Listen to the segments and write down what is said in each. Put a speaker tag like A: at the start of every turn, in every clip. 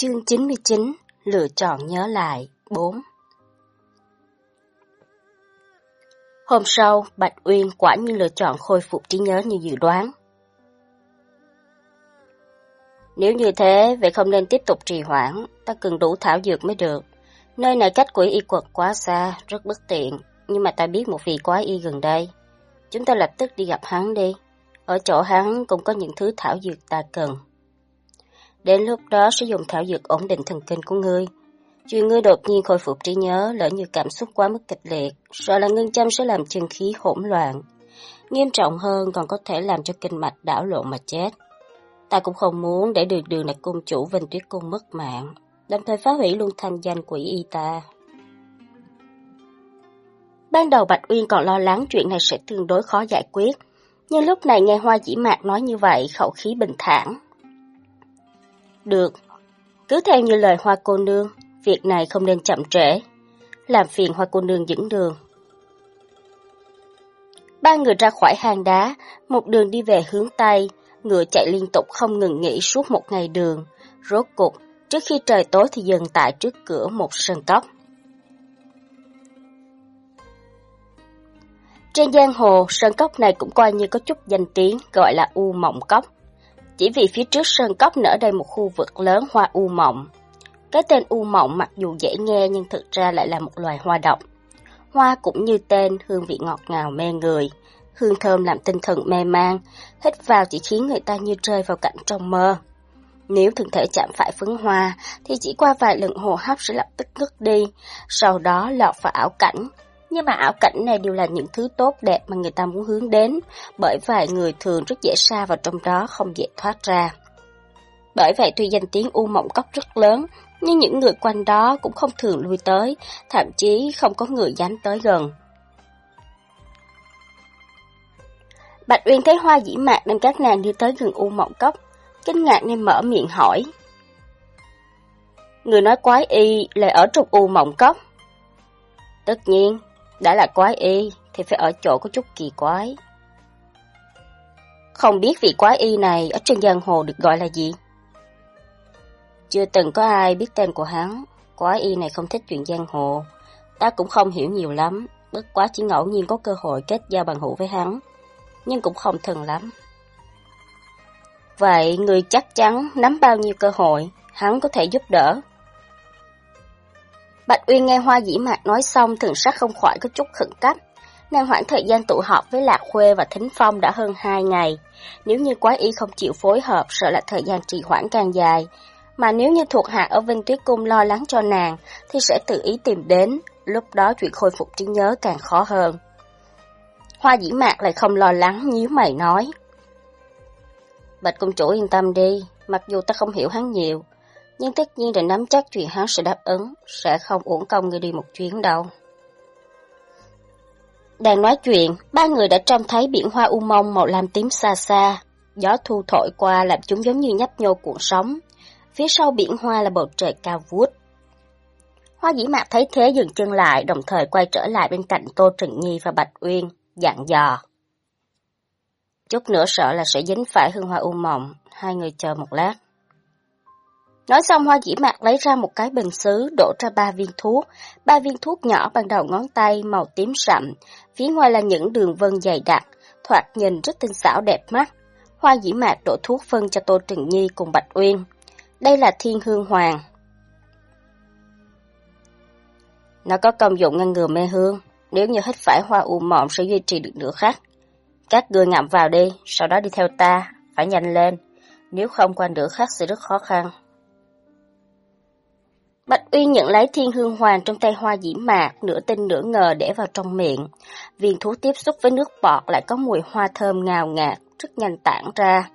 A: Chương 99 Lựa chọn nhớ lại 4 Hôm sau, Bạch Uyên quả nhiên lựa chọn khôi phục trí nhớ như dự đoán. Nếu như thế, vậy không nên tiếp tục trì hoãn, ta cần đủ thảo dược mới được. Nơi này cách quỷ y quật quá xa, rất bất tiện, nhưng mà ta biết một vị quái y gần đây. Chúng ta lập tức đi gặp hắn đi. Ở chỗ hắn cũng có những thứ thảo dược ta cần. Đến lúc đó sẽ dùng thảo dược ổn định thần kinh của ngươi. Chuyện ngươi đột nhiên khôi phục trí nhớ, lỡ như cảm xúc quá mức kịch liệt, sợ là ngưng châm sẽ làm chân khí hỗn loạn. Nghiêm trọng hơn còn có thể làm cho kinh mạch đảo lộn mà chết. Ta cũng không muốn để được đường này cung chủ Vinh Tuyết Cung mất mạng, đồng thời phá hủy luôn thanh danh quỷ y ta. Ban đầu Bạch Uyên còn lo lắng chuyện này sẽ tương đối khó giải quyết, nhưng lúc này nghe Hoa Dĩ Mạc nói như vậy, khẩu khí bình thản. Được, cứ theo như lời Hoa cô nương, việc này không nên chậm trễ, làm phiền Hoa cô nương dẫn đường. Ba người ra khỏi hang đá, một đường đi về hướng Tây, ngựa chạy liên tục không ngừng nghỉ suốt một ngày đường. Rốt cục, trước khi trời tối thì dừng tại trước cửa một sân cốc. Trên giang hồ, sân cốc này cũng coi như có chút danh tiếng, gọi là U Mộng Cốc. Chỉ vì phía trước sơn cốc nở đây một khu vực lớn hoa U Mộng. Cái tên U Mộng mặc dù dễ nghe nhưng thực ra lại là một loài hoa độc. Hoa cũng như tên, hương vị ngọt ngào mê người, hương thơm làm tinh thần mê man, hít vào chỉ khiến người ta như rơi vào cảnh trong mơ. Nếu thân thể chạm phải phấn hoa, thì chỉ qua vài lần hô hấp sẽ lập tức ngất đi, sau đó lọt vào ảo cảnh. Nhưng mà ảo cảnh này đều là những thứ tốt đẹp mà người ta muốn hướng đến, bởi vậy người thường rất dễ xa vào trong đó không dễ thoát ra. Bởi vậy tuy danh tiếng U Mộng Cốc rất lớn, nhưng những người quanh đó cũng không thường lui tới, thậm chí không có người dám tới gần. Bạch Uyên thấy hoa dĩ mạc nên các nàng đi tới gần U Mộng Cốc, kinh ngạc nên mở miệng hỏi. Người nói quái y lại ở trong U Mộng Cốc. Tất nhiên, đã là quái y thì phải ở chỗ có chút kỳ quái. Không biết vị quái y này ở trên giang hồ được gọi là gì? Chưa từng có ai biết tên của hắn, quái y này không thích chuyện giang hồ. Ta cũng không hiểu nhiều lắm, bất quá chỉ ngẫu nhiên có cơ hội kết giao bằng hữu với hắn, nhưng cũng không thân lắm. Vậy người chắc chắn nắm bao nhiêu cơ hội, hắn có thể giúp đỡ. Bạch Uyên nghe Hoa Dĩ Mạc nói xong thường sắc không khỏi có chút khẩn cấp. Nàng hoãn thời gian tụ họp với Lạc Khuê và Thính Phong đã hơn hai ngày. Nếu như quái y không chịu phối hợp, sợ là thời gian trì hoãn càng dài. Mà nếu như thuộc hạ ở Vinh Tuyết Cung lo lắng cho nàng, thì sẽ tự ý tìm đến, lúc đó chuyện khôi phục trí nhớ càng khó hơn. Hoa Dĩ Mạc lại không lo lắng, nhíu mày nói. Bạch công chủ yên tâm đi, mặc dù ta không hiểu hắn nhiều, nhưng tất nhiên là nắm chắc chuyện hắn sẽ đáp ứng, sẽ không uổng công người đi một chuyến đâu. Đang nói chuyện, ba người đã trông thấy biển hoa u mông màu lam tím xa xa. Gió thu thổi qua làm chúng giống như nhấp nhô cuộn sóng. Phía sau biển hoa là bầu trời cao vút. Hoa dĩ mạc thấy thế dừng chân lại, đồng thời quay trở lại bên cạnh Tô trần Nhi và Bạch Uyên, dặn dò. Chút nữa sợ là sẽ dính phải hương hoa u mộng, hai người chờ một lát. Nói xong hoa dĩ mạc lấy ra một cái bình xứ đổ ra ba viên thuốc. Ba viên thuốc nhỏ bằng đầu ngón tay màu tím sậm, phía ngoài là những đường vân dày đặc, thoạt nhìn rất tinh xảo đẹp mắt. Hoa dĩ mạc đổ thuốc phân cho Tô Trừng Nhi cùng Bạch Uyên. Đây là thiên hương hoàng. Nó có công dụng ngăn ngừa mê hương, nếu như hít phải hoa u mộng sẽ duy trì được nửa khắc. Các người ngậm vào đi, sau đó đi theo ta, phải nhanh lên, nếu không qua nửa khắc sẽ rất khó khăn. Bạch Uyên nhận lấy thiên hương hoàng trong tay hoa dĩ mạc, nửa tin nửa ngờ để vào trong miệng. Viên thuốc tiếp xúc với nước bọt lại có mùi hoa thơm ngào ngạt, rất nhanh tản ra.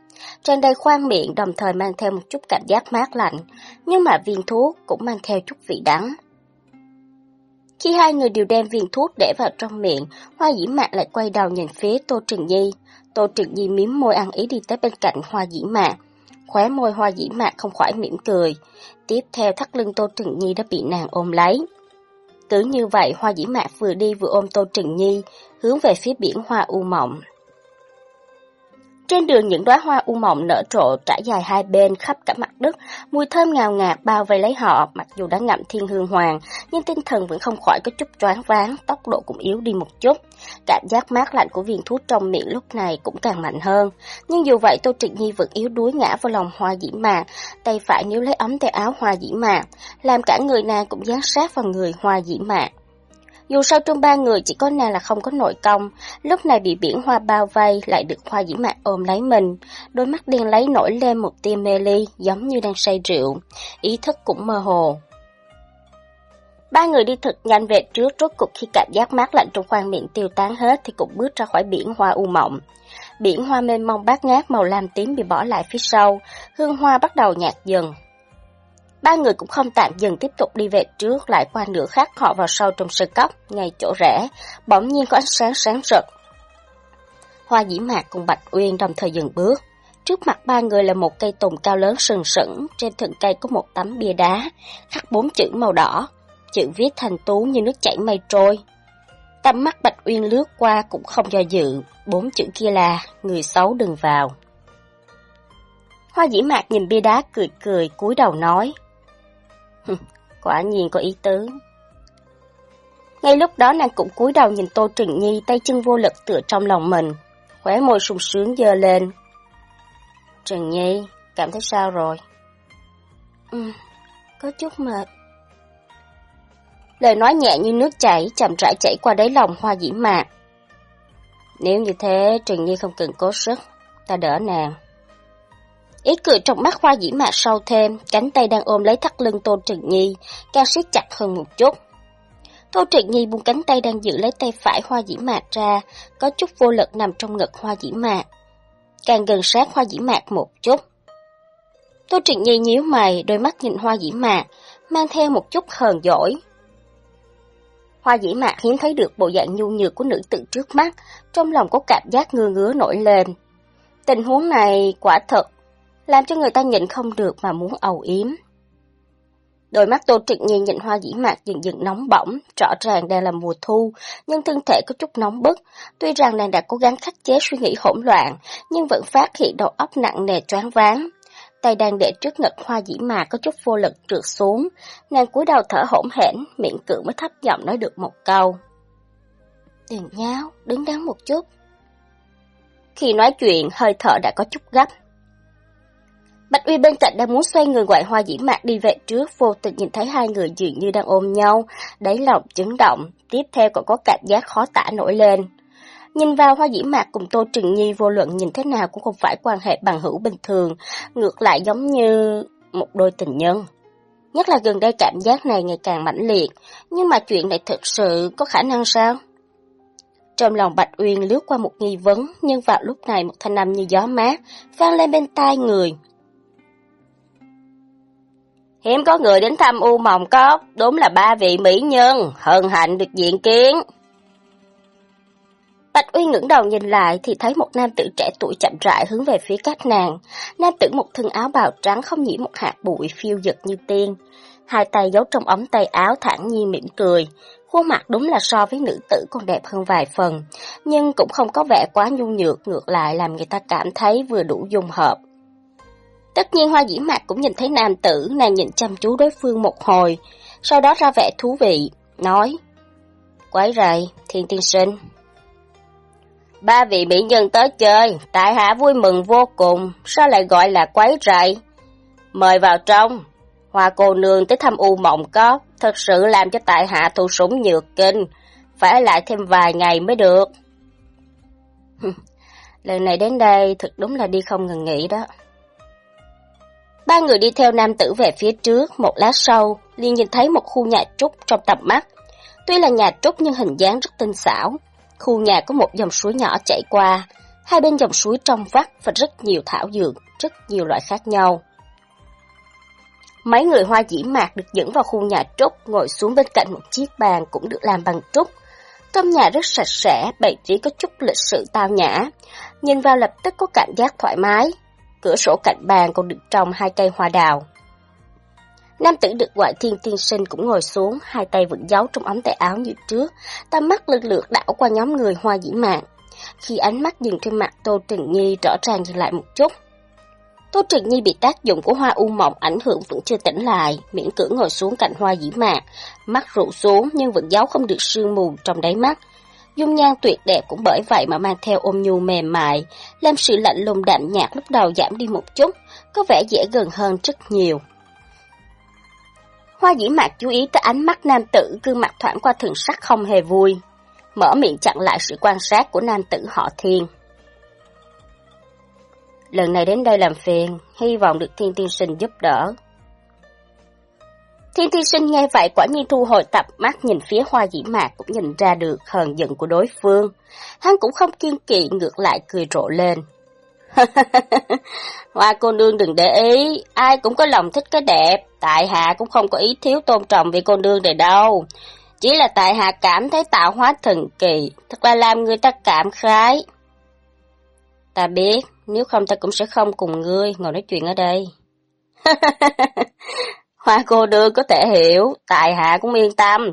A: Trên đây khoan miệng đồng thời mang theo một chút cảm giác mát lạnh, nhưng mà viên thuốc cũng mang theo chút vị đắng. Khi hai người đều đem viên thuốc để vào trong miệng, Hoa Dĩ Mạc lại quay đầu nhìn phía Tô Trừng Nhi. Tô Trừng Nhi miếm môi ăn ý đi tới bên cạnh Hoa Dĩ Mạc. Khóe môi Hoa Dĩ Mạc không khỏi mỉm cười. Tiếp theo thắt lưng Tô Trừng Nhi đã bị nàng ôm lấy. Cứ như vậy Hoa Dĩ Mạc vừa đi vừa ôm Tô Trừng Nhi, hướng về phía biển Hoa U Mộng. Trên đường những đóa hoa u mộng nở rộ trải dài hai bên khắp cả mặt đất, mùi thơm ngào ngạt bao vây lấy họ, mặc dù đã ngậm thiên hương hoàng, nhưng tinh thần vẫn không khỏi có chút choáng váng, tốc độ cũng yếu đi một chút. Cảm giác mát lạnh của viên thuốc trong miệng lúc này cũng càng mạnh hơn. Nhưng dù vậy Tô Trịnh Nhi vẫn yếu đuối ngã vào lòng hoa dĩ mạc, tay phải níu lấy ấm tay áo hoa dĩ mạc, làm cả người nàng cũng dán sát vào người hoa dĩ mạc. Dù sao trong ba người chỉ có nàng là không có nội công, lúc này bị biển hoa bao vây lại được hoa dĩ mạc ôm lấy mình, đôi mắt đen lấy nổi lên một tia mê ly giống như đang say rượu, ý thức cũng mơ hồ. Ba người đi thật nhanh về trước rốt cục khi cảm giác mát lạnh trong khoang miệng tiêu tán hết thì cũng bước ra khỏi biển hoa u mộng. Biển hoa mênh mông bát ngát màu lam tím bị bỏ lại phía sau, hương hoa bắt đầu nhạt dần. Ba người cũng không tạm dừng tiếp tục đi về trước, lại qua nửa khác họ vào sâu trong sơ cốc, ngay chỗ rẽ, bỗng nhiên có ánh sáng sáng rực. Hoa dĩ mạc cùng Bạch Uyên đồng thời dừng bước. Trước mặt ba người là một cây tùng cao lớn sừng sững, trên thân cây có một tấm bia đá, khắc bốn chữ màu đỏ, chữ viết thành tú như nước chảy mây trôi. Tầm mắt Bạch Uyên lướt qua cũng không do dự, bốn chữ kia là người xấu đừng vào. Hoa dĩ mạc nhìn bia đá cười cười cúi đầu nói, Quả nhiên có ý tứ. Ngay lúc đó nàng cũng cúi đầu nhìn Tô Trừng Nhi tay chân vô lực tựa trong lòng mình, khóe môi sung sướng dơ lên. Trừng Nhi, cảm thấy sao rồi? Ừ, có chút mệt. Lời nói nhẹ như nước chảy, chậm rãi chảy qua đáy lòng hoa dĩ mạc. Nếu như thế, Trừng Nhi không cần cố sức, ta đỡ nàng. Ý cười trong mắt hoa dĩ mạc sâu thêm, cánh tay đang ôm lấy thắt lưng Tô Trừng Nhi, càng siết chặt hơn một chút. Tô Trịnh Nhi buông cánh tay đang giữ lấy tay phải hoa dĩ mạc ra, có chút vô lực nằm trong ngực hoa dĩ mạc. Càng gần sát hoa dĩ mạc một chút. Tô Trịnh Nhi nhíu mày, đôi mắt nhìn hoa dĩ mạc, mang theo một chút hờn dỗi. Hoa dĩ mạc hiếm thấy được bộ dạng nhu nhược của nữ tử trước mắt, trong lòng có cảm giác ngứa ngứa nổi lên. Tình huống này quả thật làm cho người ta nhịn không được mà muốn ầu yếm. Đôi mắt Tô Trịnh Nhi nhìn hoa dĩ mạc dần dần nóng bỏng, rõ ràng đang là mùa thu, nhưng thân thể có chút nóng bức. Tuy rằng nàng đã cố gắng khắc chế suy nghĩ hỗn loạn, nhưng vẫn phát hiện đầu óc nặng nề choáng váng. Tay đang để trước ngực hoa dĩ mạc có chút vô lực trượt xuống, nàng cúi đầu thở hổn hển, miệng cưỡng mới thấp giọng nói được một câu. Đừng nháo, đứng đắn một chút. Khi nói chuyện, hơi thở đã có chút gấp, Bạch Uy bên cạnh đang muốn xoay người ngoại hoa dĩ mạc đi về trước, vô tình nhìn thấy hai người dường như đang ôm nhau, đáy lòng chấn động, tiếp theo còn có cảm giác khó tả nổi lên. Nhìn vào hoa dĩ mạc cùng Tô Trừng Nhi vô luận nhìn thế nào cũng không phải quan hệ bằng hữu bình thường, ngược lại giống như một đôi tình nhân. Nhất là gần đây cảm giác này ngày càng mãnh liệt, nhưng mà chuyện này thực sự có khả năng sao? Trong lòng Bạch Uyên lướt qua một nghi vấn, nhưng vào lúc này một thanh âm như gió mát, vang lên bên tai người. Hiếm có người đến thăm U Mộng Cốc, đúng là ba vị mỹ nhân, hân hạnh được diện kiến. Bạch Uy ngẩng đầu nhìn lại thì thấy một nam tử trẻ tuổi chậm rãi hướng về phía các nàng. Nam tử một thân áo bào trắng không nhiễm một hạt bụi phiêu dật như tiên. Hai tay giấu trong ống tay áo thẳng nhiên mỉm cười. Khuôn mặt đúng là so với nữ tử còn đẹp hơn vài phần, nhưng cũng không có vẻ quá nhu nhược, ngược lại làm người ta cảm thấy vừa đủ dung hợp. Tất nhiên hoa dĩ mạc cũng nhìn thấy nam tử, nàng nhìn chăm chú đối phương một hồi, sau đó ra vẻ thú vị, nói Quái rầy, thiên tiên sinh. Ba vị mỹ nhân tới chơi, tại hạ vui mừng vô cùng, sao lại gọi là quái rầy? Mời vào trong, hoa cô nương tới thăm u mộng có, thật sự làm cho tại hạ thụ sủng nhược kinh, phải lại thêm vài ngày mới được. Lần này đến đây thật đúng là đi không ngừng nghỉ đó. Ba người đi theo nam tử về phía trước, một lát sau, liền nhìn thấy một khu nhà trúc trong tầm mắt. Tuy là nhà trúc nhưng hình dáng rất tinh xảo. Khu nhà có một dòng suối nhỏ chảy qua, hai bên dòng suối trong vắt và rất nhiều thảo dược, rất nhiều loại khác nhau. Mấy người hoa dĩ mạc được dẫn vào khu nhà trúc, ngồi xuống bên cạnh một chiếc bàn cũng được làm bằng trúc. Trong nhà rất sạch sẽ, bày trí có chút lịch sự tao nhã. Nhìn vào lập tức có cảm giác thoải mái, cửa sổ cạnh bàn còn được trồng hai cây hoa đào. Nam tử được gọi thiên tiên sinh cũng ngồi xuống, hai tay vẫn giấu trong ống tay áo như trước, tầm mắt lượt lượt đảo qua nhóm người hoa dĩ mạn. khi ánh mắt dừng trên mặt Tô Trừng Nhi rõ ràng dừng lại một chút. Tô Trừng Nhi bị tác dụng của hoa u mộng ảnh hưởng vẫn chưa tỉnh lại, miễn cưỡng ngồi xuống cạnh hoa dĩ mạc, mắt rụ xuống nhưng vẫn giấu không được sương mù trong đáy mắt. Dung nhan tuyệt đẹp cũng bởi vậy mà mang theo ôm nhu mềm mại, làm sự lạnh lùng đạm nhạt lúc đầu giảm đi một chút, có vẻ dễ gần hơn rất nhiều. Hoa dĩ mạc chú ý tới ánh mắt nam tử gương mặt thoảng qua thường sắc không hề vui, mở miệng chặn lại sự quan sát của nam tử họ thiên. Lần này đến đây làm phiền, hy vọng được thiên tiên sinh giúp đỡ. Thiên thi sinh nghe vậy quả nhiên thu hồi tập mắt nhìn phía hoa dĩ mạc cũng nhìn ra được hờn giận của đối phương. Hắn cũng không kiên kỵ ngược lại cười rộ lên. hoa cô nương đừng để ý, ai cũng có lòng thích cái đẹp, tại hạ cũng không có ý thiếu tôn trọng vì cô nương này đâu. Chỉ là tại hạ cảm thấy tạo hóa thần kỳ, thật là làm người ta cảm khái. Ta biết, nếu không ta cũng sẽ không cùng ngươi ngồi nói chuyện ở đây. hoa cô nương có thể hiểu, tại hạ cũng yên tâm.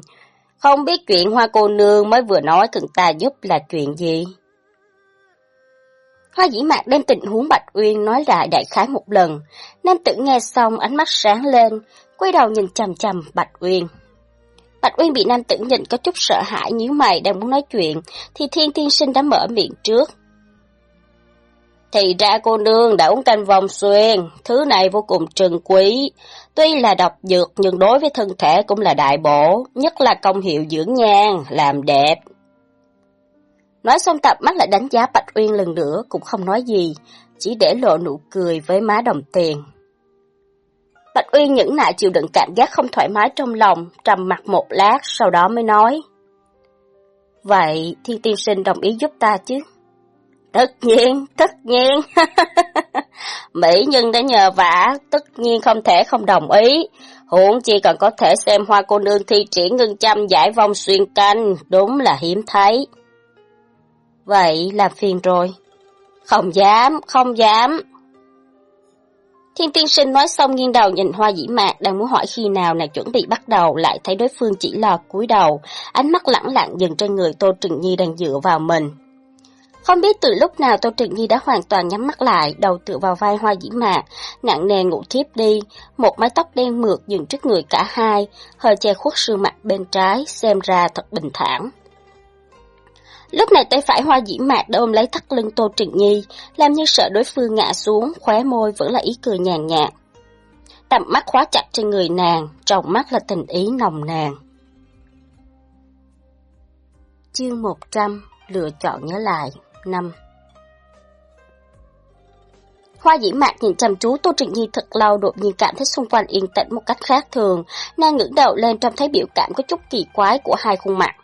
A: Không biết chuyện hoa cô nương mới vừa nói cần ta giúp là chuyện gì. Hoa dĩ mạc đem tình huống Bạch Uyên nói lại đại khái một lần. Nam tử nghe xong ánh mắt sáng lên, quay đầu nhìn chằm chằm Bạch Uyên. Bạch Uyên bị nam tử nhìn có chút sợ hãi nhíu mày đang muốn nói chuyện, thì thiên tiên sinh đã mở miệng trước. Thì ra cô nương đã uống canh vòng xuyên, thứ này vô cùng trân quý. Tuy là độc dược nhưng đối với thân thể cũng là đại bổ, nhất là công hiệu dưỡng nhan, làm đẹp. Nói xong tập mắt lại đánh giá Bạch Uyên lần nữa cũng không nói gì, chỉ để lộ nụ cười với má đồng tiền. Bạch Uyên những nại chịu đựng cảm giác không thoải mái trong lòng, trầm mặt một lát sau đó mới nói. Vậy thiên tiên sinh đồng ý giúp ta chứ? Tất nhiên, tất nhiên. Mỹ Nhân đã nhờ vả, tất nhiên không thể không đồng ý. Huống chi còn có thể xem hoa cô nương thi triển ngân châm giải vong xuyên canh, đúng là hiếm thấy. Vậy là phiền rồi. Không dám, không dám. Thiên tiên sinh nói xong nghiêng đầu nhìn hoa dĩ mạc đang muốn hỏi khi nào nàng chuẩn bị bắt đầu lại thấy đối phương chỉ là cúi đầu, ánh mắt lẳng lặng dừng trên người Tô Trừng Nhi đang dựa vào mình. Không biết từ lúc nào Tô Trịnh Nhi đã hoàn toàn nhắm mắt lại, đầu tựa vào vai hoa dĩ mạc, nặng nề ngủ thiếp đi, một mái tóc đen mượt dừng trước người cả hai, hơi che khuất sương mặt bên trái, xem ra thật bình thản. Lúc này tay phải hoa dĩ mạc đã ôm lấy thắt lưng Tô Trịnh Nhi, làm như sợ đối phương ngã xuống, khóe môi vẫn là ý cười nhàn nhạt. Tầm mắt khóa chặt trên người nàng, trong mắt là tình ý nồng nàn. Chương 100 Lựa chọn nhớ lại năm Hoa dĩ mạc nhìn chăm chú Tô Trịnh Nhi thật lâu đột nhiên cảm thấy xung quanh yên tĩnh một cách khác thường. Nàng ngẩng đầu lên trông thấy biểu cảm có chút kỳ quái của hai khuôn mặt.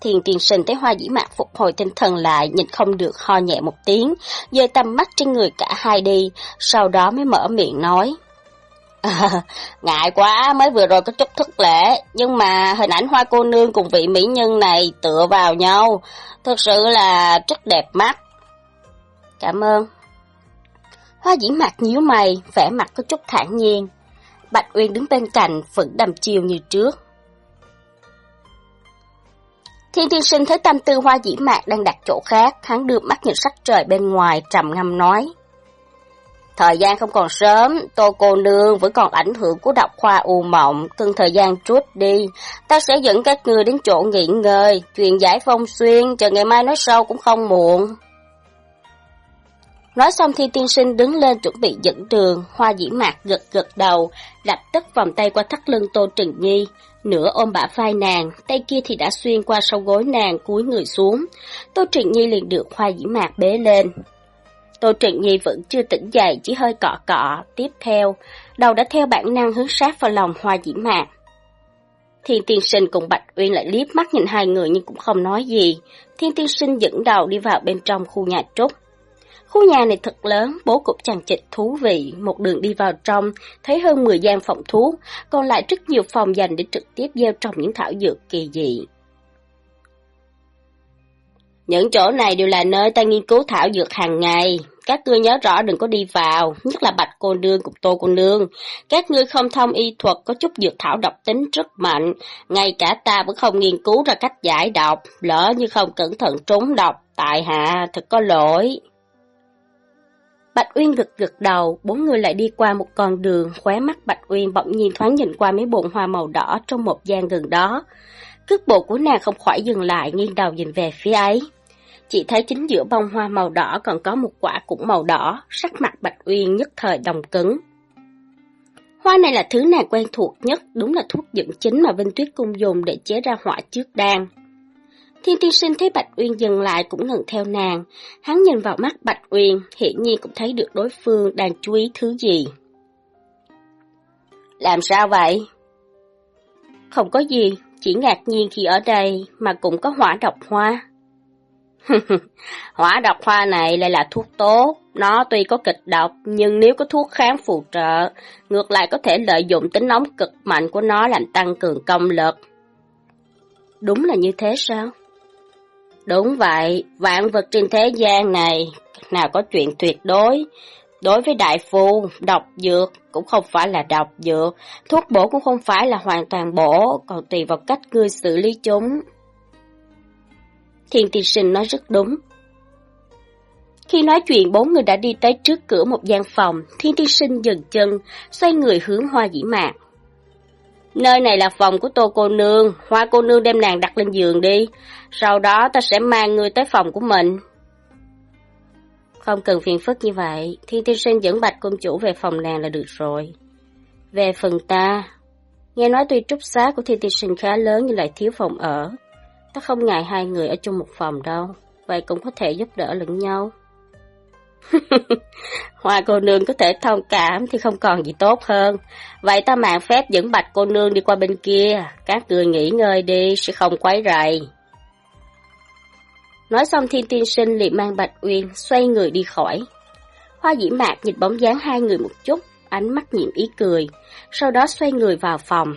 A: Thiền tiền sinh thấy hoa dĩ mạc phục hồi tinh thần lại, nhìn không được ho nhẹ một tiếng, dời tầm mắt trên người cả hai đi, sau đó mới mở miệng nói. À, ngại quá, mới vừa rồi có chút thất lễ, nhưng mà hình ảnh hoa cô nương cùng vị mỹ nhân này tựa vào nhau, thật sự là rất đẹp mắt. Cảm ơn. Hoa dĩ mặt nhíu mày, vẻ mặt có chút thản nhiên. Bạch Uyên đứng bên cạnh, vẫn đầm chiều như trước. Thiên thiên sinh thấy tâm tư hoa dĩ mạc đang đặt chỗ khác, hắn đưa mắt nhìn sắc trời bên ngoài, trầm ngâm nói. Thời gian không còn sớm, tô cô nương vẫn còn ảnh hưởng của độc khoa u mộng, cần thời gian trút đi. Ta sẽ dẫn các ngươi đến chỗ nghỉ ngơi, chuyện giải phong xuyên, chờ ngày mai nói sau cũng không muộn. Nói xong thì tiên sinh đứng lên chuẩn bị dẫn đường, hoa dĩ mạc gật gật đầu, lập tức vòng tay qua thắt lưng Tô Trừng Nhi, nửa ôm bả vai nàng, tay kia thì đã xuyên qua sau gối nàng cúi người xuống. Tô Trừng Nhi liền được hoa dĩ mạc bế lên. Tô Trịnh Nhi vẫn chưa tỉnh dậy, chỉ hơi cọ cọ, tiếp theo, đầu đã theo bản năng hướng sát vào lòng hoa dĩ mạc. Thiên tiên sinh cùng Bạch Uyên lại liếc mắt nhìn hai người nhưng cũng không nói gì. Thiên tiên sinh dẫn đầu đi vào bên trong khu nhà trúc. Khu nhà này thật lớn, bố cục chằng chịt thú vị, một đường đi vào trong, thấy hơn 10 gian phòng thú, còn lại rất nhiều phòng dành để trực tiếp gieo trồng những thảo dược kỳ dị. Những chỗ này đều là nơi ta nghiên cứu thảo dược hàng ngày, các ngươi nhớ rõ đừng có đi vào, nhất là bạch cô nương cùng tô cô nương. Các ngươi không thông y thuật có chút dược thảo độc tính rất mạnh, ngay cả ta vẫn không nghiên cứu ra cách giải độc, lỡ như không cẩn thận trúng độc, tại hạ thật có lỗi. Bạch Uyên gật gật đầu, bốn người lại đi qua một con đường, khóe mắt Bạch Uyên bỗng nhiên thoáng nhìn qua mấy bồn hoa màu đỏ trong một gian gần đó. Cước bộ của nàng không khỏi dừng lại, nghiêng đầu nhìn về phía ấy. Chỉ thấy chính giữa bông hoa màu đỏ còn có một quả cũng màu đỏ, sắc mặt Bạch Uyên nhất thời đồng cứng. Hoa này là thứ nàng quen thuộc nhất, đúng là thuốc dưỡng chính mà Vinh Tuyết Cung dùng để chế ra hỏa trước đan. Thiên tiên sinh thấy Bạch Uyên dừng lại cũng ngừng theo nàng. Hắn nhìn vào mắt Bạch Uyên, hiển nhiên cũng thấy được đối phương đang chú ý thứ gì. Làm sao vậy? Không có gì, chỉ ngạc nhiên khi ở đây mà cũng có hỏa độc hoa. hỏa độc hoa này lại là thuốc tốt, nó tuy có kịch độc nhưng nếu có thuốc kháng phù trợ, ngược lại có thể lợi dụng tính nóng cực mạnh của nó làm tăng cường công lực. Đúng là như thế sao? Đúng vậy, vạn vật trên thế gian này, nào có chuyện tuyệt đối. Đối với đại phu, độc dược cũng không phải là độc dược, thuốc bổ cũng không phải là hoàn toàn bổ, còn tùy vào cách ngươi xử lý chúng. Thiên tiên sinh nói rất đúng. Khi nói chuyện, bốn người đã đi tới trước cửa một gian phòng, thiên tiên sinh dừng chân, xoay người hướng hoa dĩ mạc. Nơi này là phòng của tô cô nương, hoa cô nương đem nàng đặt lên giường đi, sau đó ta sẽ mang ngươi tới phòng của mình. Không cần phiền phức như vậy, Thiên Tiên Sinh dẫn Bạch Công Chủ về phòng nàng là được rồi. Về phần ta, nghe nói tuy trúc xá của Thiên Tiên Sinh khá lớn nhưng lại thiếu phòng ở. Ta không ngại hai người ở chung một phòng đâu, vậy cũng có thể giúp đỡ lẫn nhau. Hoa cô nương có thể thông cảm thì không còn gì tốt hơn. Vậy ta mạng phép dẫn bạch cô nương đi qua bên kia. Các người nghỉ ngơi đi, sẽ không quấy rầy. Nói xong thiên tiên sinh liền mang bạch uyên, xoay người đi khỏi. Hoa dĩ mạc nhìn bóng dáng hai người một chút, ánh mắt nhiễm ý cười, sau đó xoay người vào phòng.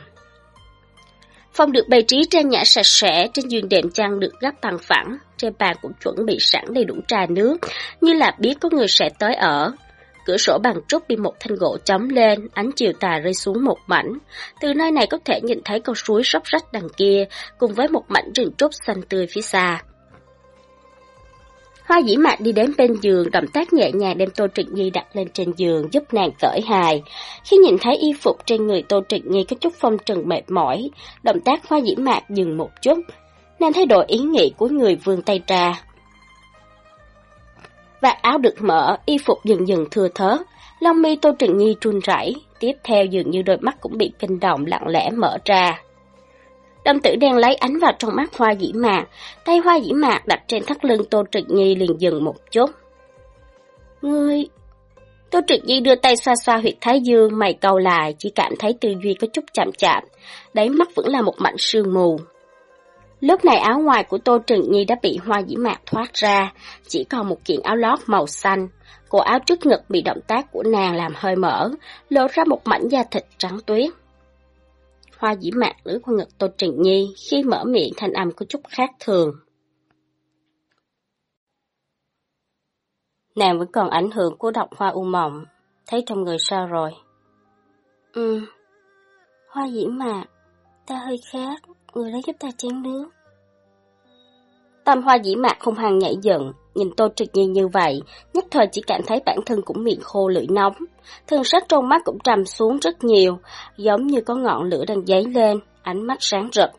A: Phòng được bày trí trang nhã sạch sẽ, trên giường đệm chăn được gấp bằng phẳng, trên bàn cũng chuẩn bị sẵn đầy đủ trà nước, như là biết có người sẽ tới ở. Cửa sổ bằng trúc bị một thanh gỗ chống lên, ánh chiều tà rơi xuống một mảnh. Từ nơi này có thể nhìn thấy con suối róc rách đằng kia, cùng với một mảnh rừng trúc xanh tươi phía xa. Hoa dĩ mạc đi đến bên giường, động tác nhẹ nhàng đem Tô Trịnh Nhi đặt lên trên giường, giúp nàng cởi hài. Khi nhìn thấy y phục trên người Tô Trịnh Nhi có chút phong trần mệt mỏi, động tác hoa dĩ mạc dừng một chút. Nàng thay đổi ý nghĩ của người vươn tay ra. và áo được mở, y phục dần dần thừa thớ, long mi Tô Trịnh Nhi run rẩy, tiếp theo dường như đôi mắt cũng bị kinh động lặng lẽ mở ra. Đâm tử đen lấy ánh vào trong mắt hoa dĩ mạc, tay hoa dĩ mạc đặt trên thắt lưng Tô Trịnh Nhi liền dừng một chút. Ngươi... Tô Trịnh Nhi đưa tay xoa xoa huyệt thái dương, mày cầu lại, chỉ cảm thấy tư duy có chút chạm chạm, đáy mắt vẫn là một mảnh sương mù. Lúc này áo ngoài của Tô trực Nhi đã bị hoa dĩ mạc thoát ra, chỉ còn một kiện áo lót màu xanh. Cổ áo trước ngực bị động tác của nàng làm hơi mở, lộ ra một mảnh da thịt trắng tuyết. Hoa dĩ mạc lưỡi qua ngực Tô Trịnh Nhi khi mở miệng thanh âm có chút khác thường. Nàng vẫn còn ảnh hưởng của độc hoa u mộng, thấy trong người sao rồi? Ừ, hoa dĩ mạc, ta hơi khác, người lấy giúp ta chén nước. Tâm hoa dĩ mạc không hằng nhảy giận, nhìn Tô Trực Nhi như vậy, nhất thời chỉ cảm thấy bản thân cũng miệng khô lưỡi nóng. thường sắc trong mắt cũng trầm xuống rất nhiều, giống như có ngọn lửa đang dấy lên, ánh mắt sáng rực.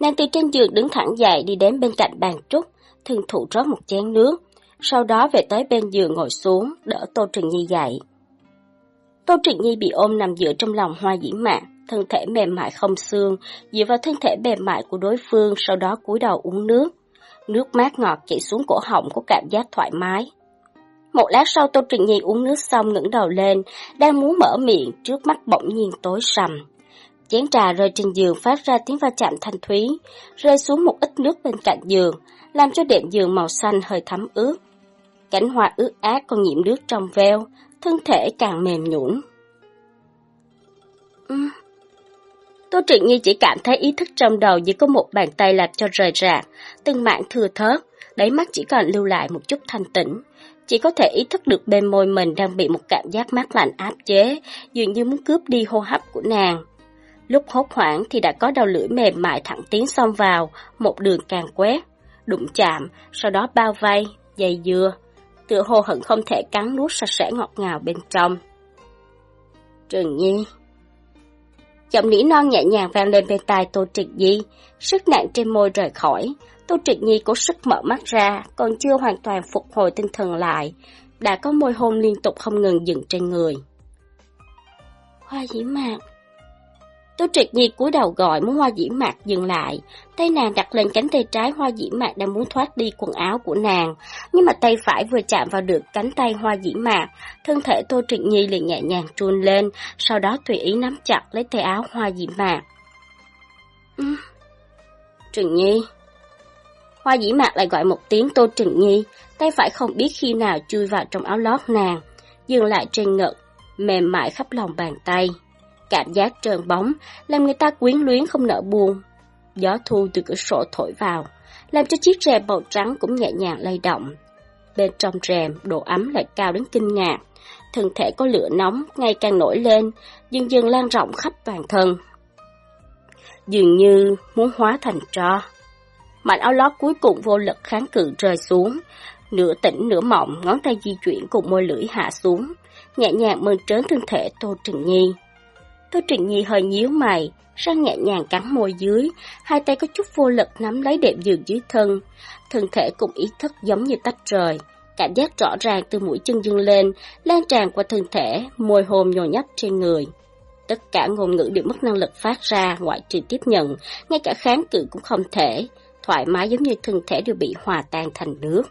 A: Nàng từ trên giường đứng thẳng dậy đi đến bên cạnh bàn trúc, thường thụ rót một chén nước, sau đó về tới bên giường ngồi xuống, đỡ Tô trịnh Nhi dậy. Tô Trịnh Nhi bị ôm nằm giữa trong lòng hoa dĩ mạn, thân thể mềm mại không xương, dựa vào thân thể mềm mại của đối phương, sau đó cúi đầu uống nước. Nước mát ngọt chảy xuống cổ họng có cảm giác thoải mái. Một lát sau Tô Trịnh Nhi uống nước xong ngẩng đầu lên, đang muốn mở miệng, trước mắt bỗng nhiên tối sầm. Chén trà rơi trên giường phát ra tiếng va chạm thanh thúy, rơi xuống một ít nước bên cạnh giường, làm cho đệm giường màu xanh hơi thấm ướt. Cánh hoa ướt át còn nhiễm nước trong veo, thân thể càng mềm nhũn. Uhm. Tô Trịnh Nhi chỉ cảm thấy ý thức trong đầu như có một bàn tay làm cho rời rạc, từng mạng thừa thớt, đáy mắt chỉ còn lưu lại một chút thanh tĩnh. chỉ có thể ý thức được bên môi mình đang bị một cảm giác mát lạnh áp chế, dường như muốn cướp đi hô hấp của nàng. Lúc hốt hoảng thì đã có đầu lưỡi mềm mại thẳng tiến xông vào, một đường càng quét, đụng chạm, sau đó bao vây, dày dừa tựa hồ hận không thể cắn nuốt sạch sẽ ngọt ngào bên trong. Trừng Nhi Giọng nỉ non nhẹ nhàng vang lên bên tai Tô Trịch Nhi, sức nặng trên môi rời khỏi. Tô Trịch Nhi cố sức mở mắt ra, còn chưa hoàn toàn phục hồi tinh thần lại, đã có môi hôn liên tục không ngừng dừng trên người. Hoa dĩ mạc Tô Triệt Nhi cúi đầu gọi muốn hoa dĩ mạc dừng lại. Tay nàng đặt lên cánh tay trái hoa dĩ mạc đang muốn thoát đi quần áo của nàng. Nhưng mà tay phải vừa chạm vào được cánh tay hoa dĩ mạc, thân thể Tô Triệt Nhi liền nhẹ nhàng trùn lên, sau đó tùy ý nắm chặt lấy tay áo hoa dĩ mạc. Ừ. Nhi Hoa dĩ mạc lại gọi một tiếng Tô Trịnh Nhi, tay phải không biết khi nào chui vào trong áo lót nàng, dừng lại trên ngực, mềm mại khắp lòng bàn tay cảm giác trơn bóng, làm người ta quyến luyến không nỡ buông. Gió thu từ cửa sổ thổi vào, làm cho chiếc rèm màu trắng cũng nhẹ nhàng lay động. Bên trong rèm, độ ấm lại cao đến kinh ngạc. Thân thể có lửa nóng ngày càng nổi lên, dần dần lan rộng khắp toàn thân. Dường như muốn hóa thành tro. mạnh áo lót cuối cùng vô lực kháng cự rơi xuống, nửa tỉnh nửa mộng, ngón tay di chuyển cùng môi lưỡi hạ xuống, nhẹ nhàng mơn trớn thân thể Tô Trừng Nhi. Tô Trịnh Nhi hơi nhíu mày, sang nhẹ nhàng cắn môi dưới, hai tay có chút vô lực nắm lấy đệm giường dưới thân. Thân thể cùng ý thức giống như tách rời. Cảm giác rõ ràng từ mũi chân dưng lên, lan tràn qua thân thể, môi hồn nhồi nhấp trên người. Tất cả ngôn ngữ đều mất năng lực phát ra, ngoại trừ tiếp nhận, ngay cả kháng cự cũng không thể. Thoải mái giống như thân thể đều bị hòa tan thành nước.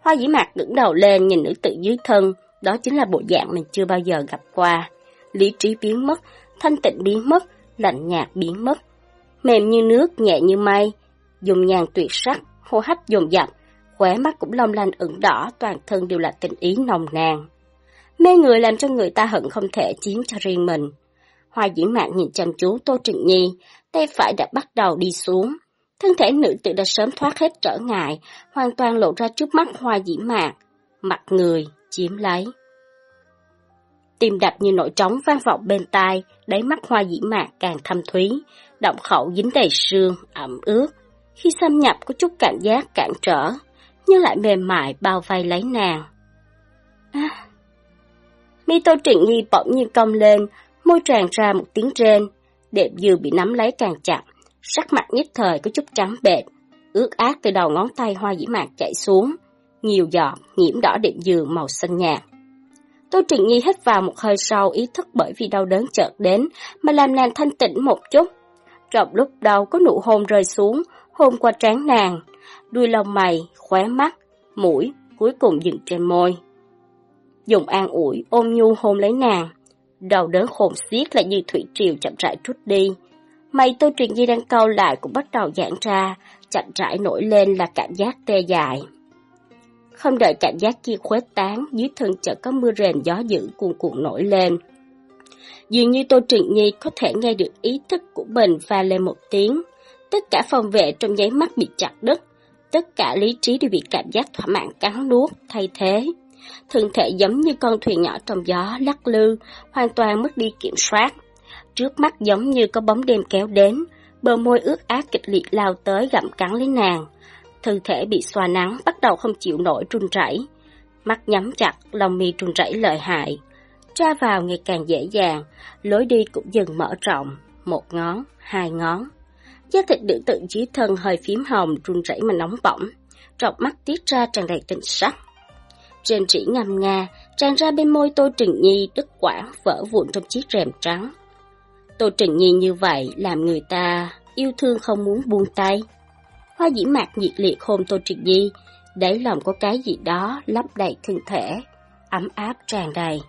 A: Hoa dĩ mạc ngẩng đầu lên nhìn nữ tự dưới thân, đó chính là bộ dạng mình chưa bao giờ gặp qua lý trí biến mất, thanh tịnh biến mất, lạnh nhạt biến mất. Mềm như nước, nhẹ như mây, dùng nhàn tuyệt sắc, hô hấp dồn dập, khóe mắt cũng long lanh ửng đỏ, toàn thân đều là tình ý nồng nàn. Mê người làm cho người ta hận không thể chiếm cho riêng mình. Hoa dĩ mạn nhìn chăm chú Tô Trịnh Nhi, tay phải đã bắt đầu đi xuống. Thân thể nữ tự đã sớm thoát hết trở ngại, hoàn toàn lộ ra trước mắt hoa dĩ mạc, mặt người, chiếm lấy tim đập như nổi trống vang vọng bên tai, đáy mắt hoa dĩ mạc càng thâm thúy, động khẩu dính đầy sương, ẩm ướt. Khi xâm nhập có chút cảm giác cản trở, nhưng lại mềm mại bao vây lấy nàng. À. Mi tô trịnh nghi bỗng nhiên cong lên, môi tràn ra một tiếng trên, đệm dừa bị nắm lấy càng chặt, sắc mặt nhất thời có chút trắng bệch, ướt át từ đầu ngón tay hoa dĩ mạc chảy xuống, nhiều giọt nhiễm đỏ đệm dừa màu xanh nhạt. Tô Trịnh Nhi hít vào một hơi sâu ý thức bởi vì đau đớn chợt đến, mà làm nàng thanh tĩnh một chút. Trong lúc đầu có nụ hôn rơi xuống, hôn qua trán nàng, đuôi lông mày, khóe mắt, mũi, cuối cùng dừng trên môi. Dùng an ủi, ôm nhu hôn lấy nàng. đau đớn khổn xiết lại như thủy triều chậm rãi trút đi. Mày Tô trịnh Nhi đang câu lại cũng bắt đầu giãn ra, chậm rãi nổi lên là cảm giác tê dại. Không đợi cảm giác kia khuếch tán, dưới thân chợt có mưa rền gió dữ cuồn cuộn nổi lên. Dường như Tô Trịnh Nhi có thể nghe được ý thức của mình pha lên một tiếng. Tất cả phòng vệ trong giấy mắt bị chặt đứt. Tất cả lý trí đều bị cảm giác thỏa mãn cắn nuốt, thay thế. Thân thể giống như con thuyền nhỏ trong gió, lắc lư, hoàn toàn mất đi kiểm soát. Trước mắt giống như có bóng đêm kéo đến, bờ môi ướt át kịch liệt lao tới gặm cắn lấy nàng thân thể bị xoa nắng bắt đầu không chịu nổi run rẩy. Mắt nhắm chặt, lòng mi run rẩy lợi hại. Ra vào ngày càng dễ dàng, lối đi cũng dần mở rộng, một ngón, hai ngón. Da thịt nữ tự dưới thân hơi phím hồng run rẩy mà nóng bỏng, trọc mắt tiết ra tràn đầy tình sắc. Trên trĩ ngầm nga, tràn ra bên môi Tô trình Nhi đứt quãng vỡ vụn trong chiếc rèm trắng. Tô trình Nhi như vậy làm người ta yêu thương không muốn buông tay. Hoa dĩ mạc nhiệt liệt hôn Tô Triệt Di, đáy lòng có cái gì đó lấp đầy thân thể, ấm áp tràn đầy.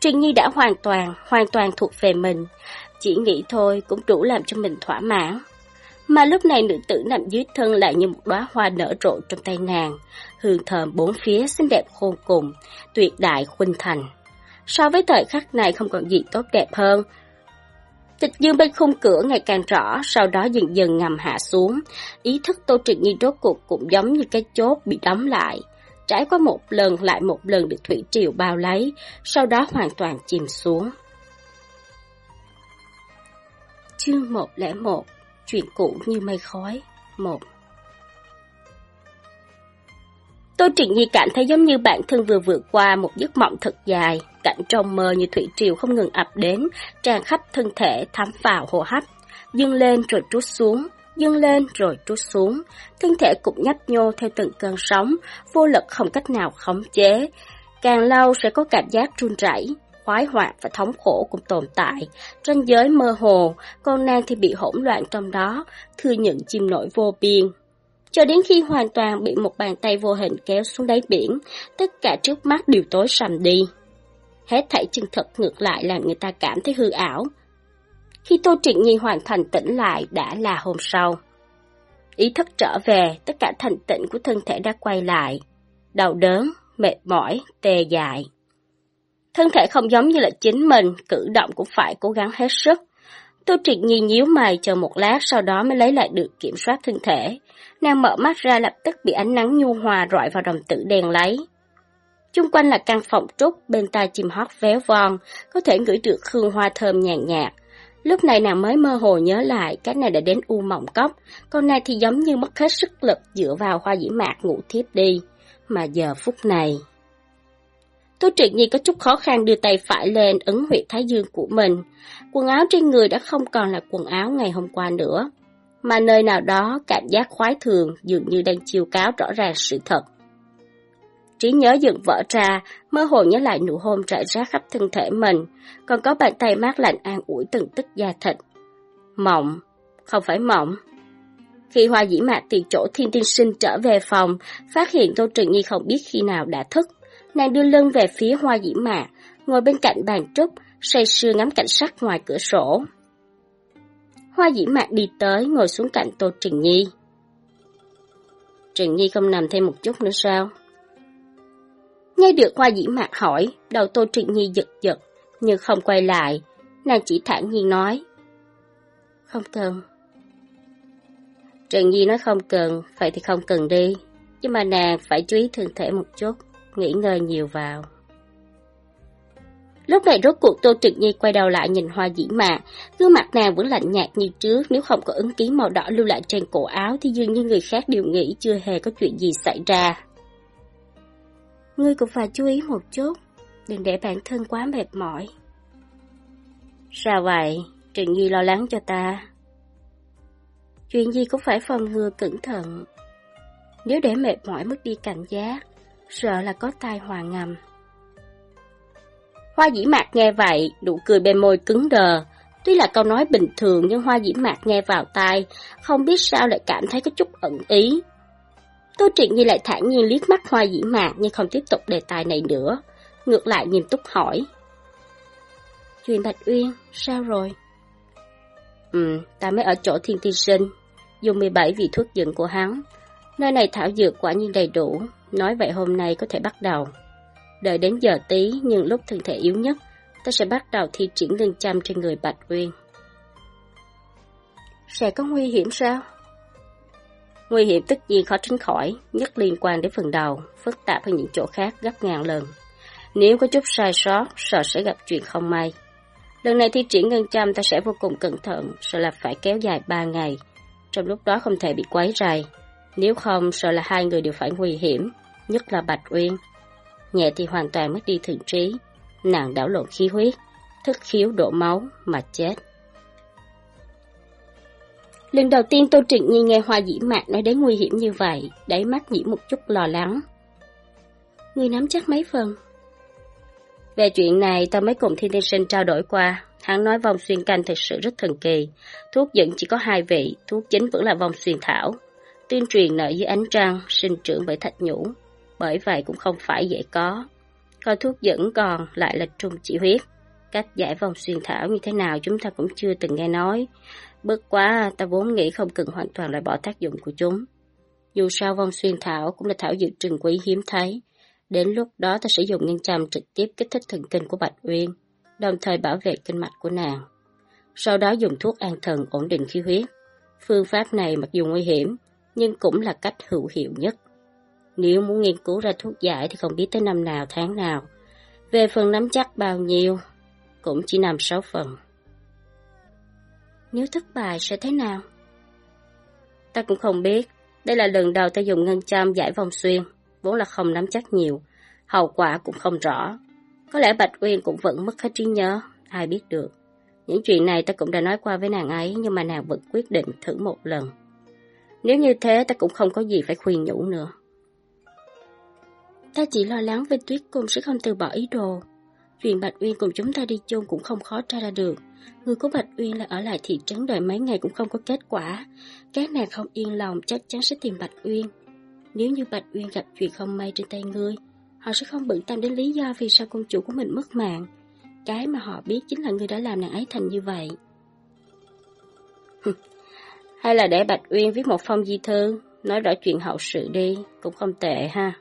A: triệt Nhi đã hoàn toàn, hoàn toàn thuộc về mình, chỉ nghĩ thôi cũng đủ làm cho mình thỏa mãn. Mà lúc này nữ tử nằm dưới thân lại như một đóa hoa nở rộ trong tay nàng, hương thơm bốn phía xinh đẹp khôn cùng, tuyệt đại khuynh thành. So với thời khắc này không còn gì tốt đẹp hơn, Tịch dương bên khung cửa ngày càng rõ, sau đó dần dần ngầm hạ xuống. Ý thức Tô Trịnh Nhi rốt cuộc cũng giống như cái chốt bị đóng lại. trải qua một lần lại một lần được thủy triều bao lấy, sau đó hoàn toàn chìm xuống. Chương 101 Chuyện cũ như mây khói 1 Tô Trịnh Nhi cảm thấy giống như bản thân vừa vượt qua một giấc mộng thật dài, cảnh trong mơ như thủy triều không ngừng ập đến, tràn khắp thân thể thấm vào hô hấp, dâng lên rồi trút xuống, dâng lên rồi trút xuống, thân thể cũng nhấp nhô theo từng cơn sóng, vô lực không cách nào khống chế. Càng lâu sẽ có cảm giác run rẩy, khoái hoạt và thống khổ cũng tồn tại, ranh giới mơ hồ, con nàng thì bị hỗn loạn trong đó, thừa nhận chim nổi vô biên. Cho đến khi hoàn toàn bị một bàn tay vô hình kéo xuống đáy biển, tất cả trước mắt đều tối sầm đi. Hết thảy chân thật ngược lại làm người ta cảm thấy hư ảo. Khi Tô Trịnh Nhi hoàn thành tỉnh lại đã là hôm sau. Ý thức trở về, tất cả thành tịnh của thân thể đã quay lại. Đau đớn, mệt mỏi, tê dại. Thân thể không giống như là chính mình, cử động cũng phải cố gắng hết sức. Tô Triệt Nhi nhíu mày chờ một lát sau đó mới lấy lại được kiểm soát thân thể. Nàng mở mắt ra lập tức bị ánh nắng nhu hòa rọi vào đồng tử đèn lấy. Chung quanh là căn phòng trúc, bên tai chim hót véo von, có thể ngửi được hương hoa thơm nhàn nhạt. Lúc này nàng mới mơ hồ nhớ lại cái này đã đến u mộng cốc, con này thì giống như mất hết sức lực dựa vào hoa dĩ mạc ngủ thiếp đi. Mà giờ phút này... Tô Triệt Nhi có chút khó khăn đưa tay phải lên ấn huyệt thái dương của mình. Quần áo trên người đã không còn là quần áo ngày hôm qua nữa. Mà nơi nào đó cảm giác khoái thường dường như đang chiêu cáo rõ ràng sự thật. Trí nhớ dựng vỡ ra, mơ hồ nhớ lại nụ hôn trải ra khắp thân thể mình, còn có bàn tay mát lạnh an ủi từng tức da thịt. Mộng, không phải mộng. Khi Hoa Dĩ Mạc từ chỗ Thiên Tiên Sinh trở về phòng, phát hiện Tô Trừng Nhi không biết khi nào đã thức. Nàng đưa lưng về phía Hoa Dĩ Mạc, ngồi bên cạnh bàn trúc, say sưa ngắm cảnh sắc ngoài cửa sổ. Hoa Dĩ Mạc đi tới, ngồi xuống cạnh Tô Trừng Nhi. Trừng Nhi không nằm thêm một chút nữa sao? Nghe được Hoa Dĩ Mạc hỏi, đầu Tô Trịnh Nhi giật giật, nhưng không quay lại, nàng chỉ thản nhiên nói. Không cần. Trịnh Nhi nói không cần, vậy thì không cần đi, nhưng mà nàng phải chú ý thân thể một chút, nghỉ ngơi nhiều vào. Lúc này rốt cuộc Tô Trực Nhi quay đầu lại nhìn Hoa Dĩ Mạc, gương mặt nàng vẫn lạnh nhạt như trước, nếu không có ấn ký màu đỏ lưu lại trên cổ áo thì dường như người khác đều nghĩ chưa hề có chuyện gì xảy ra. Ngươi cũng phải chú ý một chút, đừng để bản thân quá mệt mỏi. Sao vậy? Trừng Nhi lo lắng cho ta. Chuyện gì cũng phải phòng ngừa cẩn thận. Nếu để mệt mỏi mất đi cảnh giác, sợ là có tai họa ngầm. Hoa dĩ mạc nghe vậy, nụ cười bên môi cứng đờ. Tuy là câu nói bình thường nhưng hoa dĩ mạc nghe vào tai, không biết sao lại cảm thấy có chút ẩn ý. Tô Trịnh Nhi lại thản nhiên liếc mắt hoa dĩ mạc nhưng không tiếp tục đề tài này nữa. Ngược lại nghiêm túc hỏi. Chuyện Bạch Uyên, sao rồi? Ừ, ta mới ở chỗ thiên tiên sinh, dùng 17 vị thuốc dựng của hắn. Nơi này thảo dược quả nhiên đầy đủ, nói vậy hôm nay có thể bắt đầu. Đợi đến giờ tí, nhưng lúc thân thể yếu nhất, ta sẽ bắt đầu thi triển ngân châm trên người Bạch Uyên. Sẽ có nguy hiểm sao? Nguy hiểm tất nhiên khó tránh khỏi, nhất liên quan đến phần đầu, phức tạp hơn những chỗ khác gấp ngàn lần. Nếu có chút sai sót, sợ sẽ gặp chuyện không may. Lần này thi triển ngân châm ta sẽ vô cùng cẩn thận, sợ là phải kéo dài 3 ngày. Trong lúc đó không thể bị quấy rầy. Nếu không, sợ là hai người đều phải nguy hiểm, nhất là Bạch Uyên. Nhẹ thì hoàn toàn mất đi thượng trí, nàng đảo lộn khí huyết, thức khiếu đổ máu mà chết. Lần đầu tiên Tô Trịnh Nhi nghe Hoa Dĩ Mạc nói đến nguy hiểm như vậy, đáy mắt nhỉ một chút lo lắng. Người nắm chắc mấy phần? Về chuyện này, ta mới cùng Thiên Tiên Sinh trao đổi qua. Hắn nói vòng xuyên canh thực sự rất thần kỳ. Thuốc dẫn chỉ có hai vị, thuốc chính vẫn là vòng xuyên thảo. Tuyên truyền nợ dưới ánh trăng, sinh trưởng bởi thạch nhũ. Bởi vậy cũng không phải dễ có. coi thuốc dẫn còn lại là trung chỉ huyết. Cách giải vòng xuyên thảo như thế nào chúng ta cũng chưa từng nghe nói. Bất quá, ta vốn nghĩ không cần hoàn toàn loại bỏ tác dụng của chúng. Dù sao vong xuyên thảo cũng là thảo dược trừng quý hiếm thấy. Đến lúc đó ta sử dụng nhân châm trực tiếp kích thích thần kinh của Bạch Uyên, đồng thời bảo vệ kinh mạch của nàng. Sau đó dùng thuốc an thần ổn định khí huyết. Phương pháp này mặc dù nguy hiểm, nhưng cũng là cách hữu hiệu nhất. Nếu muốn nghiên cứu ra thuốc giải thì không biết tới năm nào tháng nào. Về phần nắm chắc bao nhiêu, cũng chỉ nằm sáu phần. Nếu thất bại sẽ thế nào? Ta cũng không biết. Đây là lần đầu ta dùng ngân châm giải vòng xuyên, vốn là không nắm chắc nhiều. Hậu quả cũng không rõ. Có lẽ Bạch Uyên cũng vẫn mất hết trí nhớ, ai biết được. Những chuyện này ta cũng đã nói qua với nàng ấy, nhưng mà nàng vẫn quyết định thử một lần. Nếu như thế ta cũng không có gì phải khuyên nhủ nữa. Ta chỉ lo lắng với tuyết cung sẽ không từ bỏ ý đồ. Chuyện Bạch Uyên cùng chúng ta đi chung cũng không khó tra ra được. Người của Bạch Uyên là ở lại thị trấn đợi mấy ngày cũng không có kết quả. Các nàng không yên lòng chắc chắn sẽ tìm Bạch Uyên. Nếu như Bạch Uyên gặp chuyện không may trên tay ngươi, họ sẽ không bận tâm đến lý do vì sao công chủ của mình mất mạng. Cái mà họ biết chính là ngươi đã làm nàng ấy thành như vậy. Hay là để Bạch Uyên viết một phong di thư, nói rõ chuyện hậu sự đi, cũng không tệ ha.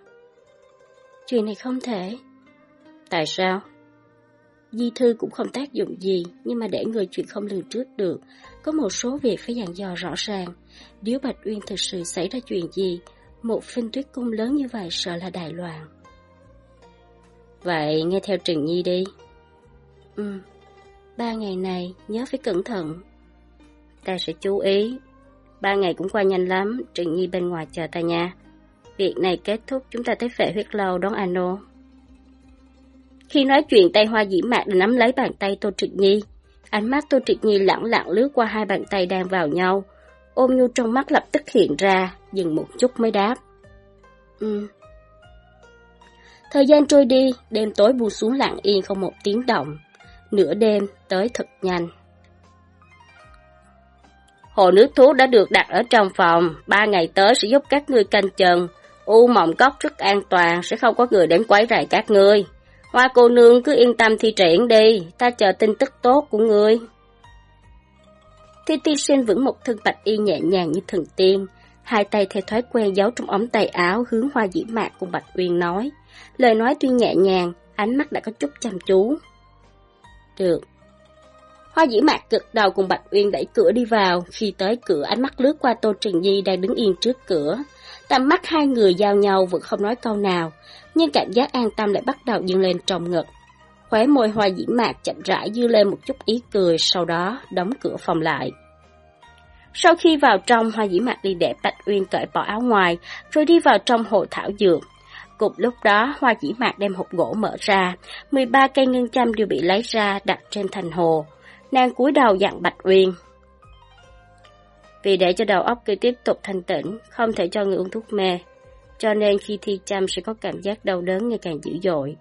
A: Chuyện này không thể. Tại sao? Di thư cũng không tác dụng gì, nhưng mà để người chuyện không lường trước được. Có một số việc phải dặn dò rõ ràng. Nếu Bạch Uyên thực sự xảy ra chuyện gì, một phinh tuyết cung lớn như vậy sợ là đại loạn. Vậy nghe theo Trừng Nhi đi. Ừ, ba ngày này nhớ phải cẩn thận. Ta sẽ chú ý. Ba ngày cũng qua nhanh lắm, Trừng Nhi bên ngoài chờ ta nha. Việc này kết thúc chúng ta tới phệ huyết lâu đón Ano. Khi nói chuyện tay hoa dĩ mạc đã nắm lấy bàn tay Tô Trịch Nhi. Ánh mắt Tô Trịch Nhi lẳng lặng lướt qua hai bàn tay đang vào nhau. Ôm nhu trong mắt lập tức hiện ra, dừng một chút mới đáp. Ừ. Thời gian trôi đi, đêm tối buông xuống lặng yên không một tiếng động. Nửa đêm tới thật nhanh. Hồ nước thuốc đã được đặt ở trong phòng, ba ngày tới sẽ giúp các ngươi canh chừng. U mộng cốc rất an toàn, sẽ không có người đến quấy rầy các ngươi. Hoa cô nương cứ yên tâm thi triển đi, ta chờ tin tức tốt của ngươi. Thi tiên sinh vững một thân bạch y nhẹ nhàng như thần tiên, hai tay theo thói quen giấu trong ống tay áo hướng hoa dĩ mạc cùng Bạch Uyên nói. Lời nói tuy nhẹ nhàng, ánh mắt đã có chút chăm chú. Được. Hoa dĩ mạc cực đầu cùng Bạch Uyên đẩy cửa đi vào, khi tới cửa ánh mắt lướt qua Tô Trình Nhi đang đứng yên trước cửa. Tầm mắt hai người giao nhau vẫn không nói câu nào, nhưng cảm giác an tâm lại bắt đầu dâng lên trong ngực. Khóe môi hoa dĩ mạc chậm rãi dư lên một chút ý cười, sau đó đóng cửa phòng lại. Sau khi vào trong, hoa dĩ mạc đi để Bạch Uyên cởi bỏ áo ngoài, rồi đi vào trong hồ thảo dược. Cục lúc đó, hoa dĩ mạc đem hộp gỗ mở ra, 13 cây ngân châm đều bị lấy ra đặt trên thành hồ. Nàng cúi đầu dặn Bạch Uyên. Vì để cho đầu óc cứ tiếp tục thanh tĩnh, không thể cho người uống thuốc mê. Cho nên khi thi chăm sẽ có cảm giác đau đớn ngày càng dữ dội.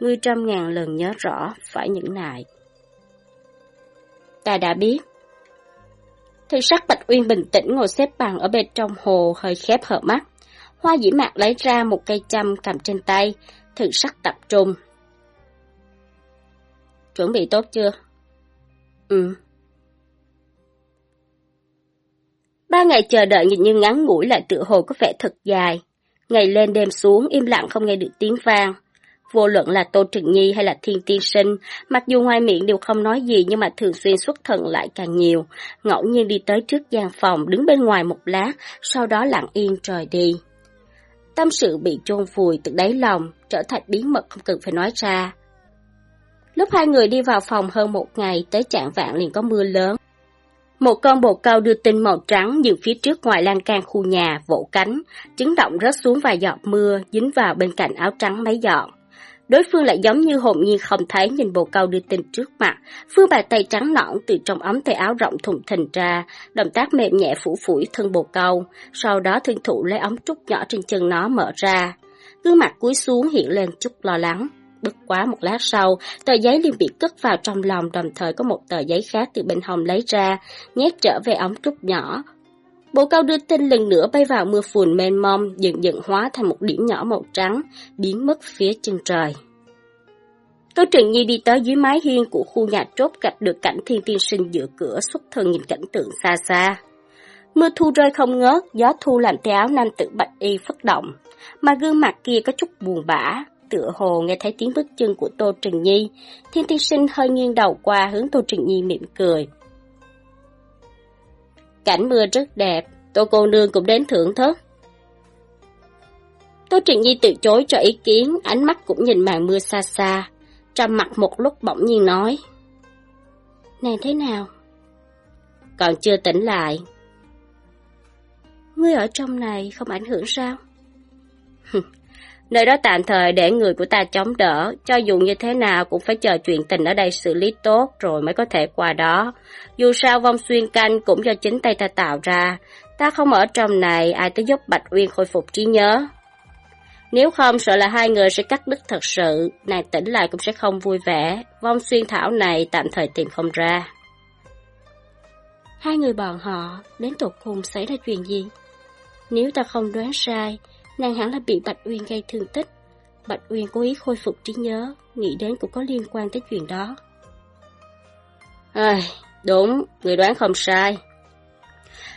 A: Ngươi trăm ngàn lần nhớ rõ, phải nhẫn nại. Ta đã biết. Thư sắc Bạch Uyên bình tĩnh ngồi xếp bằng ở bên trong hồ hơi khép hở mắt. Hoa dĩ mạc lấy ra một cây châm cầm trên tay, thử sắc tập trung. Chuẩn bị tốt chưa? Ừ. Ba ngày chờ đợi nhìn như ngắn ngủi lại tựa hồ có vẻ thật dài. Ngày lên đêm xuống, im lặng không nghe được tiếng vang. Vô luận là Tô Trừng Nhi hay là Thiên Tiên Sinh, mặc dù ngoài miệng đều không nói gì nhưng mà thường xuyên xuất thần lại càng nhiều, ngẫu nhiên đi tới trước gian phòng, đứng bên ngoài một lát, sau đó lặng yên trời đi. Tâm sự bị chôn vùi từ đáy lòng, trở thành bí mật không cần phải nói ra. Lúc hai người đi vào phòng hơn một ngày, tới trạng vạn liền có mưa lớn. Một con bồ câu đưa tinh màu trắng dừng phía trước ngoài lan can khu nhà, vỗ cánh, chấn động rớt xuống vài giọt mưa, dính vào bên cạnh áo trắng mấy giọt. Đối phương lại giống như hồn nhiên không thấy nhìn bồ câu đưa tin trước mặt, phương bàn tay trắng nõn từ trong ống tay áo rộng thùng thình ra, động tác mềm nhẹ phủ phủi thân bồ câu, sau đó thương thụ lấy ống trúc nhỏ trên chân nó mở ra. Gương mặt cúi xuống hiện lên chút lo lắng. Bất quá một lát sau, tờ giấy liền bị cất vào trong lòng đồng thời có một tờ giấy khác từ bên hồng lấy ra, nhét trở về ống trúc nhỏ. Bộ cao đưa tin lần nữa bay vào mưa phùn mênh mông, dần dần hóa thành một điểm nhỏ màu trắng, biến mất phía chân trời. Tô Trừng Nhi đi tới dưới mái hiên của khu nhà trốt gặp được cảnh thiên tiên sinh giữa cửa xuất thân nhìn cảnh tượng xa xa. Mưa thu rơi không ngớt, gió thu làm tay áo nam tử bạch y phất động, mà gương mặt kia có chút buồn bã, tựa hồ nghe thấy tiếng bước chân của Tô Trừng Nhi. Thiên tiên sinh hơi nghiêng đầu qua hướng Tô Trừng Nhi mỉm cười. Cảnh mưa rất đẹp, Tô cô nương cũng đến thưởng thức. Tô Trừng Nhi từ chối cho ý kiến, ánh mắt cũng nhìn màn mưa xa xa. Trầm mặt một lúc bỗng nhiên nói. Nàng thế nào? Còn chưa tỉnh lại. Ngươi ở trong này không ảnh hưởng sao? Nơi đó tạm thời để người của ta chống đỡ, cho dù như thế nào cũng phải chờ chuyện tình ở đây xử lý tốt rồi mới có thể qua đó. Dù sao vong xuyên canh cũng do chính tay ta tạo ra, ta không ở trong này ai tới giúp Bạch Uyên khôi phục trí nhớ. Nếu không sợ là hai người sẽ cắt đứt thật sự, nàng tỉnh lại cũng sẽ không vui vẻ, vong xuyên thảo này tạm thời tìm không ra. Hai người bọn họ đến tục cùng xảy ra chuyện gì? Nếu ta không đoán sai, nàng hẳn là bị Bạch Uyên gây thương tích. Bạch Uyên cố ý khôi phục trí nhớ, nghĩ đến cũng có liên quan tới chuyện đó. À, đúng, người đoán không sai.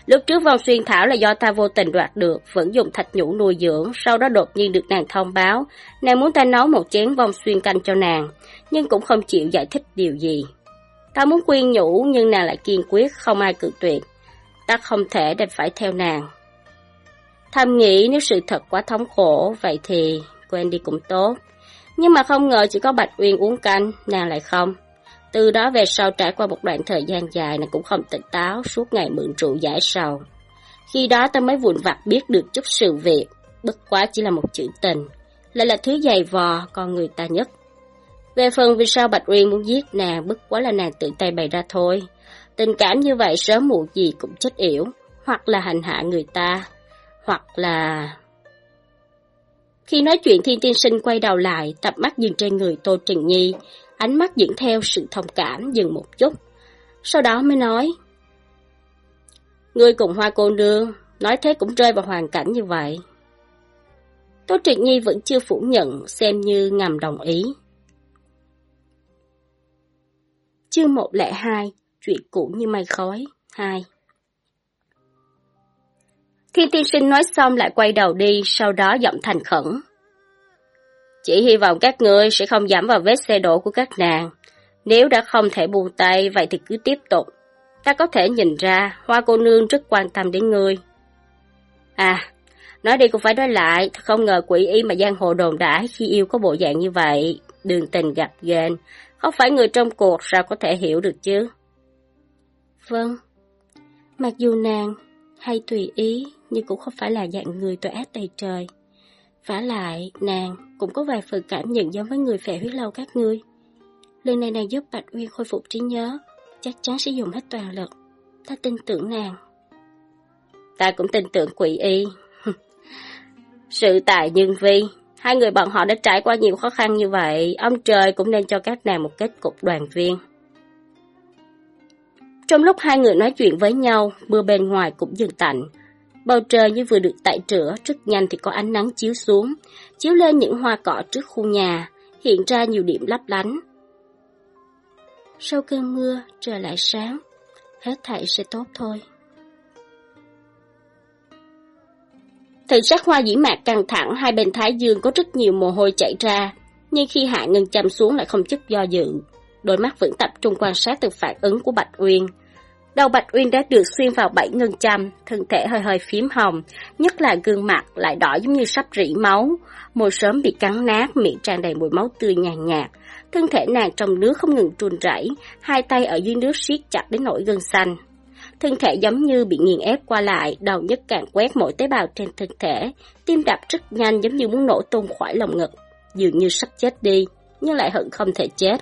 A: Lúc trước vong xuyên thảo là do ta vô tình đoạt được, vẫn dùng thạch nhũ nuôi dưỡng, sau đó đột nhiên được nàng thông báo, nàng muốn ta nấu một chén vong xuyên canh cho nàng, nhưng cũng không chịu giải thích điều gì. Ta muốn khuyên nhủ nhưng nàng lại kiên quyết, không ai cự tuyệt. Ta không thể đành phải theo nàng. Thầm nghĩ nếu sự thật quá thống khổ, vậy thì quên đi cũng tốt. Nhưng mà không ngờ chỉ có Bạch Uyên uống canh, nàng lại không. Từ đó về sau trải qua một đoạn thời gian dài nàng cũng không tỉnh táo suốt ngày mượn rượu giải sầu. Khi đó ta mới vụn vặt biết được chút sự việc, bất quá chỉ là một chữ tình, lại là thứ dày vò con người ta nhất. Về phần vì sao Bạch Uyên muốn giết nàng, bất quá là nàng tự tay bày ra thôi. Tình cảm như vậy sớm muộn gì cũng chết yểu, hoặc là hành hạ người ta, hoặc là... Khi nói chuyện Thiên Tiên Sinh quay đầu lại, tập mắt dừng trên người Tô Trừng Nhi, ánh mắt dẫn theo sự thông cảm dừng một chút. Sau đó mới nói, Ngươi cùng hoa cô nương, nói thế cũng rơi vào hoàn cảnh như vậy. Tô Trịnh Nhi vẫn chưa phủ nhận, xem như ngầm đồng ý. Chương 102, chuyện cũ như mây khói, 2 Thiên tiên sinh nói xong lại quay đầu đi, sau đó giọng thành khẩn. Chỉ hy vọng các ngươi sẽ không giảm vào vết xe đổ của các nàng. Nếu đã không thể buông tay, vậy thì cứ tiếp tục. Ta có thể nhìn ra, hoa cô nương rất quan tâm đến ngươi. À, nói đi cũng phải nói lại, không ngờ quỷ y mà giang hồ đồn đãi khi yêu có bộ dạng như vậy. Đường tình gặp ghen, không phải người trong cuộc sao có thể hiểu được chứ? Vâng, mặc dù nàng hay tùy ý nhưng cũng không phải là dạng người tội ác tày trời. vả lại, nàng cũng có vài phần cảm nhận giống với người phệ huyết lâu các ngươi. Lần này nàng giúp Bạch Uyên khôi phục trí nhớ, chắc chắn sẽ dùng hết toàn lực. Ta tin tưởng nàng. Ta cũng tin tưởng quỷ y. Sự tài nhân vi, hai người bọn họ đã trải qua nhiều khó khăn như vậy, ông trời cũng nên cho các nàng một kết cục đoàn viên. Trong lúc hai người nói chuyện với nhau, mưa bên ngoài cũng dừng tạnh. Bầu trời như vừa được tẩy rửa, rất nhanh thì có ánh nắng chiếu xuống, chiếu lên những hoa cỏ trước khu nhà, hiện ra nhiều điểm lấp lánh. Sau cơn mưa, trời lại sáng, hết thảy sẽ tốt thôi. Thị sắc hoa dĩ mạc căng thẳng, hai bên thái dương có rất nhiều mồ hôi chảy ra, nhưng khi hạ ngân chăm xuống lại không chút do dự. Đôi mắt vẫn tập trung quan sát từ phản ứng của Bạch Uyên. Đầu Bạch Uyên đã được xuyên vào bảy ngân châm, thân thể hơi hơi phím hồng, nhất là gương mặt lại đỏ giống như sắp rỉ máu, môi sớm bị cắn nát, miệng tràn đầy mùi máu tươi nhàn nhạt. Thân thể nàng trong nước không ngừng trùn rẩy, hai tay ở dưới nước siết chặt đến nỗi gân xanh. Thân thể giống như bị nghiền ép qua lại, đầu nhất càng quét mỗi tế bào trên thân thể, tim đập rất nhanh giống như muốn nổ tung khỏi lồng ngực, dường như sắp chết đi, nhưng lại hận không thể chết.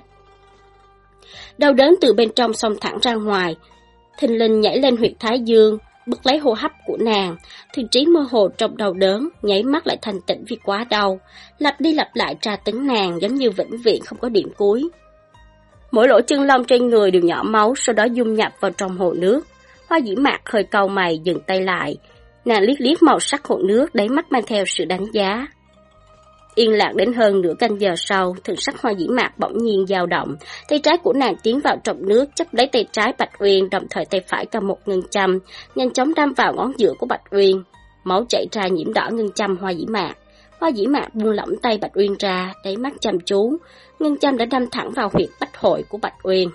A: Đau đớn từ bên trong xông thẳng ra ngoài, thình linh nhảy lên huyệt thái dương, bứt lấy hô hấp của nàng, thần trí mơ hồ trong đầu đớn, nháy mắt lại thành tỉnh vì quá đau, lặp đi lặp lại tra tấn nàng giống như vĩnh viễn không có điểm cuối. Mỗi lỗ chân lông trên người đều nhỏ máu, sau đó dung nhập vào trong hồ nước. Hoa dĩ mạc hơi cau mày dừng tay lại, nàng liếc liếc màu sắc hồ nước, đáy mắt mang theo sự đánh giá. Yên lặng đến hơn nửa canh giờ sau, thần sắc hoa dĩ mạc bỗng nhiên dao động. Tay trái của nàng tiến vào trong nước, chấp lấy tay trái Bạch Uyên, đồng thời tay phải cầm một ngân châm, nhanh chóng đâm vào ngón giữa của Bạch Uyên. Máu chảy ra nhiễm đỏ ngân châm hoa dĩ mạc. Hoa dĩ mạc buông lỏng tay Bạch Uyên ra, đáy mắt chăm chú. Ngân châm đã đâm thẳng vào huyệt bách hội của Bạch Uyên.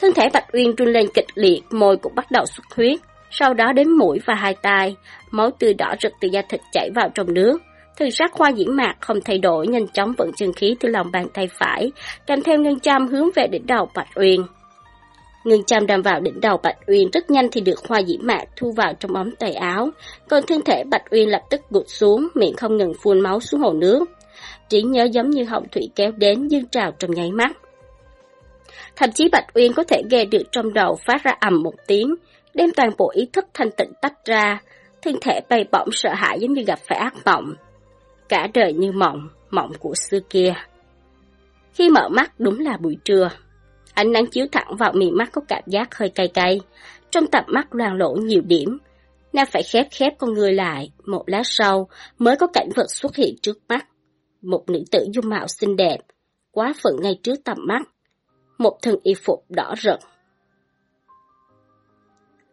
A: Thân thể Bạch Uyên run lên kịch liệt, môi cũng bắt đầu xuất huyết. sau đó đến mũi và hai tai, máu tươi đỏ rực từ da thịt chảy vào trong nước thực sắc khoa diễn mạc không thay đổi, nhanh chóng vận chân khí từ lòng bàn tay phải, kèm theo ngân châm hướng về đỉnh đầu Bạch Uyên. Ngân châm đâm vào đỉnh đầu Bạch Uyên rất nhanh thì được hoa diễn mạc thu vào trong ống tay áo, còn thân thể Bạch Uyên lập tức gục xuống, miệng không ngừng phun máu xuống hồ nước. Trí nhớ giống như họng thủy kéo đến dương trào trong nháy mắt. Thậm chí Bạch Uyên có thể nghe được trong đầu phát ra ầm một tiếng, đem toàn bộ ý thức thanh tịnh tách ra, thân thể bay bổng sợ hãi giống như gặp phải ác mộng. Cả đời như mộng, mộng của xưa kia. Khi mở mắt đúng là buổi trưa. Ánh nắng chiếu thẳng vào miệng mắt có cảm giác hơi cay cay. Trong tập mắt loàn lỗ nhiều điểm. Nam phải khép khép con người lại, một lát sau mới có cảnh vật xuất hiện trước mắt. Một nữ tử dung mạo xinh đẹp, quá phận ngay trước tầm mắt. Một thân y phục đỏ rực.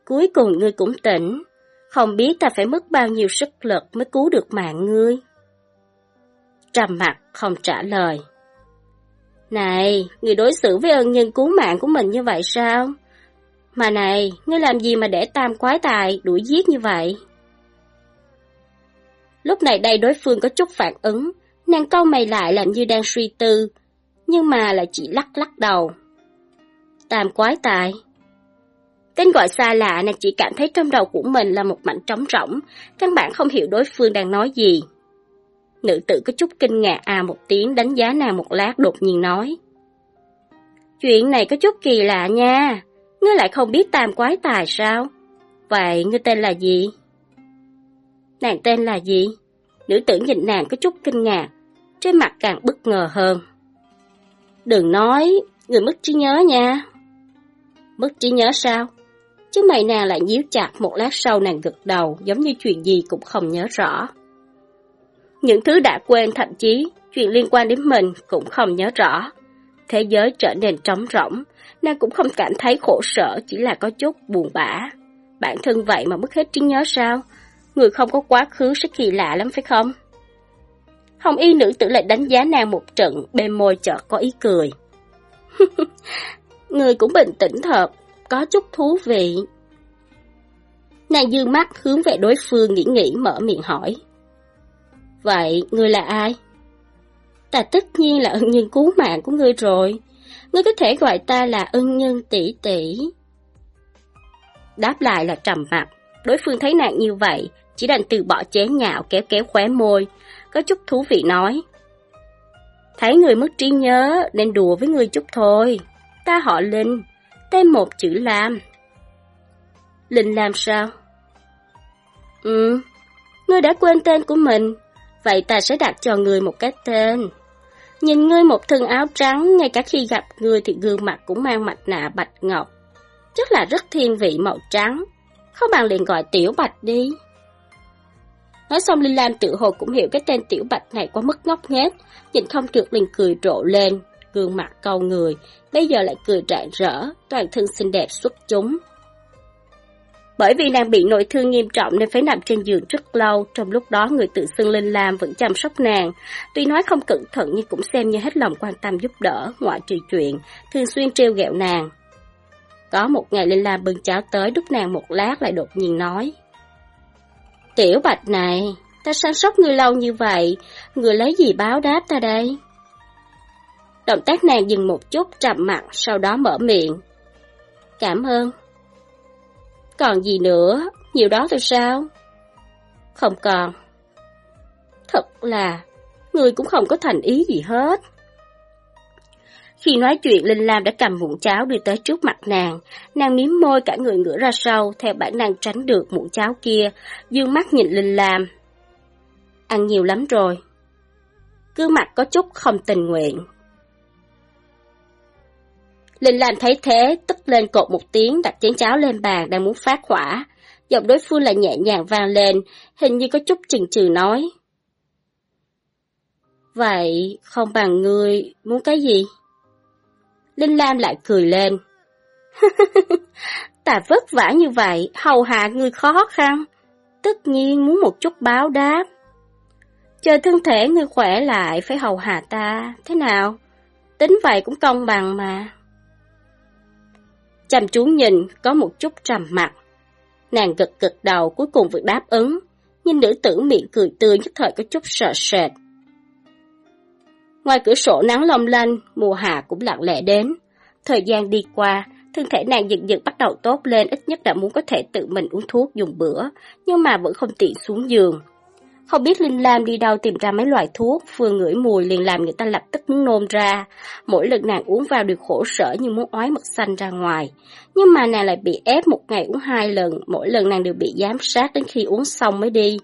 A: Cuối cùng ngươi cũng tỉnh, không biết ta phải mất bao nhiêu sức lực mới cứu được mạng ngươi. Trầm mặt không trả lời. Này, người đối xử với ân nhân cứu mạng của mình như vậy sao? Mà này, ngươi làm gì mà để tam quái tài đuổi giết như vậy? Lúc này đây đối phương có chút phản ứng, nàng câu mày lại làm như đang suy tư, nhưng mà lại chỉ lắc lắc đầu. Tam quái tài Tên gọi xa lạ nàng chỉ cảm thấy trong đầu của mình là một mảnh trống rỗng, căn bản không hiểu đối phương đang nói gì. Nữ tử có chút kinh ngạc à một tiếng đánh giá nàng một lát đột nhiên nói. Chuyện này có chút kỳ lạ nha, ngươi lại không biết tam quái tài sao? Vậy ngươi tên là gì? Nàng tên là gì? Nữ tử nhìn nàng có chút kinh ngạc, trên mặt càng bất ngờ hơn. Đừng nói, người mất trí nhớ nha. Mất trí nhớ sao? Chứ mày nàng lại nhíu chặt một lát sau nàng gật đầu giống như chuyện gì cũng không nhớ rõ. Những thứ đã quên thậm chí chuyện liên quan đến mình cũng không nhớ rõ. Thế giới trở nên trống rỗng, nàng cũng không cảm thấy khổ sở chỉ là có chút buồn bã. Bản thân vậy mà mất hết trí nhớ sao? Người không có quá khứ sẽ kỳ lạ lắm phải không? Hồng y nữ tử lại đánh giá nàng một trận, bên môi chợt có ý cười. Người cũng bình tĩnh thật, có chút thú vị. Nàng dương mắt hướng về đối phương nghĩ nghĩ mở miệng hỏi. Vậy, ngươi là ai? Ta tất nhiên là ân nhân cứu mạng của ngươi rồi. Ngươi có thể gọi ta là ân nhân tỷ tỷ. Đáp lại là trầm mặt. Đối phương thấy nạn như vậy, chỉ đành từ bỏ chế nhạo kéo kéo khóe môi. Có chút thú vị nói. Thấy người mất trí nhớ nên đùa với ngươi chút thôi. Ta họ Linh, tên một chữ Lam. Linh làm sao? Ừ, ngươi đã quên tên của mình, vậy ta sẽ đặt cho ngươi một cái tên. Nhìn ngươi một thân áo trắng, ngay cả khi gặp ngươi thì gương mặt cũng mang mặt nạ bạch ngọc. Chắc là rất thiên vị màu trắng, không bằng liền gọi tiểu bạch đi. Nói xong Linh Lam tự hồ cũng hiểu cái tên tiểu bạch này quá mức ngốc nghếch, nhìn không được liền cười rộ lên, gương mặt câu người, bây giờ lại cười rạng rỡ, toàn thân xinh đẹp xuất chúng. Bởi vì nàng bị nội thương nghiêm trọng nên phải nằm trên giường rất lâu, trong lúc đó người tự xưng Linh Lam vẫn chăm sóc nàng. Tuy nói không cẩn thận nhưng cũng xem như hết lòng quan tâm giúp đỡ, ngoại trừ chuyện, thường xuyên trêu ghẹo nàng. Có một ngày Linh Lam bưng cháo tới đút nàng một lát lại đột nhiên nói. Tiểu bạch này, ta săn sóc ngươi lâu như vậy, ngươi lấy gì báo đáp ta đây? Động tác nàng dừng một chút trầm mặt, sau đó mở miệng. Cảm ơn. Còn gì nữa, nhiều đó thôi sao? Không còn. Thật là, người cũng không có thành ý gì hết. Khi nói chuyện, Linh Lam đã cầm muỗng cháo đưa tới trước mặt nàng. Nàng miếm môi cả người ngửa ra sau, theo bản năng tránh được muỗng cháo kia, dương mắt nhìn Linh Lam. Ăn nhiều lắm rồi. Cứ mặt có chút không tình nguyện. Linh Lam thấy thế, tức lên cột một tiếng đặt chén cháo lên bàn đang muốn phát hỏa. Giọng đối phương lại nhẹ nhàng vang lên, hình như có chút chừng chừ nói. Vậy, không bằng ngươi muốn cái gì? Linh Lam lại cười lên. Ta vất vả như vậy, hầu hạ ngươi khó khăn. Tất nhiên muốn một chút báo đáp. Chờ thân thể ngươi khỏe lại phải hầu hạ ta, thế nào? Tính vậy cũng công bằng mà. Chăm chú nhìn, có một chút trầm mặt. Nàng gật gật đầu cuối cùng việc đáp ứng, nhưng nữ tử miệng cười tươi nhất thời có chút sợ sệt. Ngoài cửa sổ nắng long lanh, mùa hạ cũng lặng lẽ đến. Thời gian đi qua, thân thể nàng dần dần bắt đầu tốt lên, ít nhất đã muốn có thể tự mình uống thuốc dùng bữa, nhưng mà vẫn không tiện xuống giường. Không biết Linh Lam đi đâu tìm ra mấy loại thuốc, vừa ngửi mùi liền làm người ta lập tức muốn nôn ra. Mỗi lần nàng uống vào đều khổ sở như muốn ói mật xanh ra ngoài. Nhưng mà nàng lại bị ép một ngày uống hai lần, mỗi lần nàng đều bị giám sát đến khi uống xong mới đi.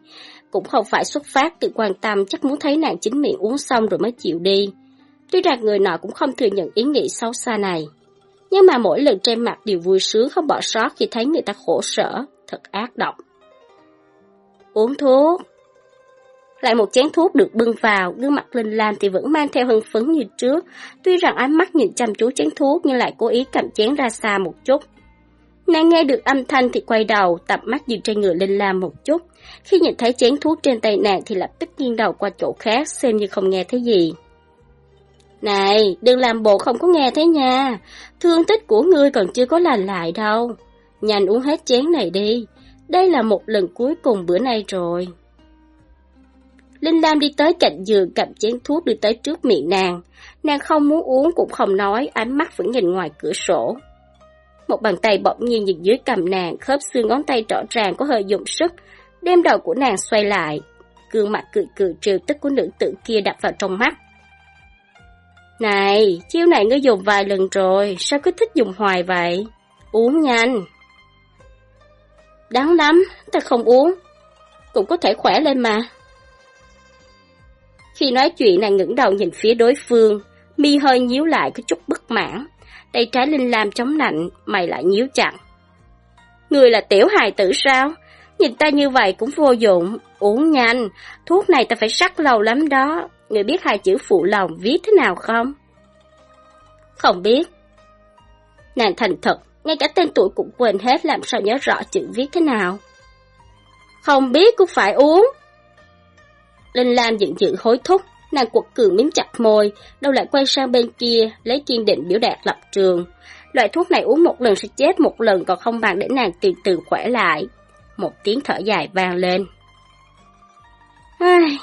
A: Cũng không phải xuất phát từ quan tâm, chắc muốn thấy nàng chính miệng uống xong rồi mới chịu đi. Tuy rằng người nọ cũng không thừa nhận ý nghĩ xấu xa này. Nhưng mà mỗi lần trên mặt đều vui sướng không bỏ sót khi thấy người ta khổ sở, thật ác độc. Uống thuốc, lại một chén thuốc được bưng vào, gương mặt Linh Lam thì vẫn mang theo hưng phấn như trước. Tuy rằng ánh mắt nhìn chăm chú chén thuốc nhưng lại cố ý cầm chén ra xa một chút. Nàng nghe được âm thanh thì quay đầu, tập mắt dừng trên người Linh Lam một chút. Khi nhìn thấy chén thuốc trên tay nàng thì lập tức nghiêng đầu qua chỗ khác xem như không nghe thấy gì. Này, đừng làm bộ không có nghe thấy nha. Thương tích của ngươi còn chưa có lành lại đâu. Nhanh uống hết chén này đi. Đây là một lần cuối cùng bữa nay rồi. Linh Lam đi tới cạnh giường cầm chén thuốc đưa tới trước miệng nàng. Nàng không muốn uống cũng không nói, ánh mắt vẫn nhìn ngoài cửa sổ. Một bàn tay bỗng nhiên nhìn dưới cầm nàng, khớp xương ngón tay rõ ràng có hơi dụng sức, đem đầu của nàng xoay lại. Gương mặt cười cười trêu tức của nữ tử kia đập vào trong mắt. Này, chiêu này ngươi dùng vài lần rồi, sao cứ thích dùng hoài vậy? Uống nhanh. Đáng lắm, ta không uống. Cũng có thể khỏe lên mà. Khi nói chuyện nàng ngẩng đầu nhìn phía đối phương, mi hơi nhíu lại có chút bất mãn. Tay trái Linh Lam chống lạnh, mày lại nhíu chặt. Người là tiểu hài tử sao? Nhìn ta như vậy cũng vô dụng, uống nhanh, thuốc này ta phải sắc lâu lắm đó. Người biết hai chữ phụ lòng viết thế nào không? Không biết. Nàng thành thật, ngay cả tên tuổi cũng quên hết làm sao nhớ rõ chữ viết thế nào. Không biết cũng phải uống. Linh Lam giận dữ hối thúc, nàng quật cường miếm chặt môi, đâu lại quay sang bên kia, lấy kiên định biểu đạt lập trường. Loại thuốc này uống một lần sẽ chết một lần còn không bằng để nàng từ từ khỏe lại. Một tiếng thở dài vang lên. Ai,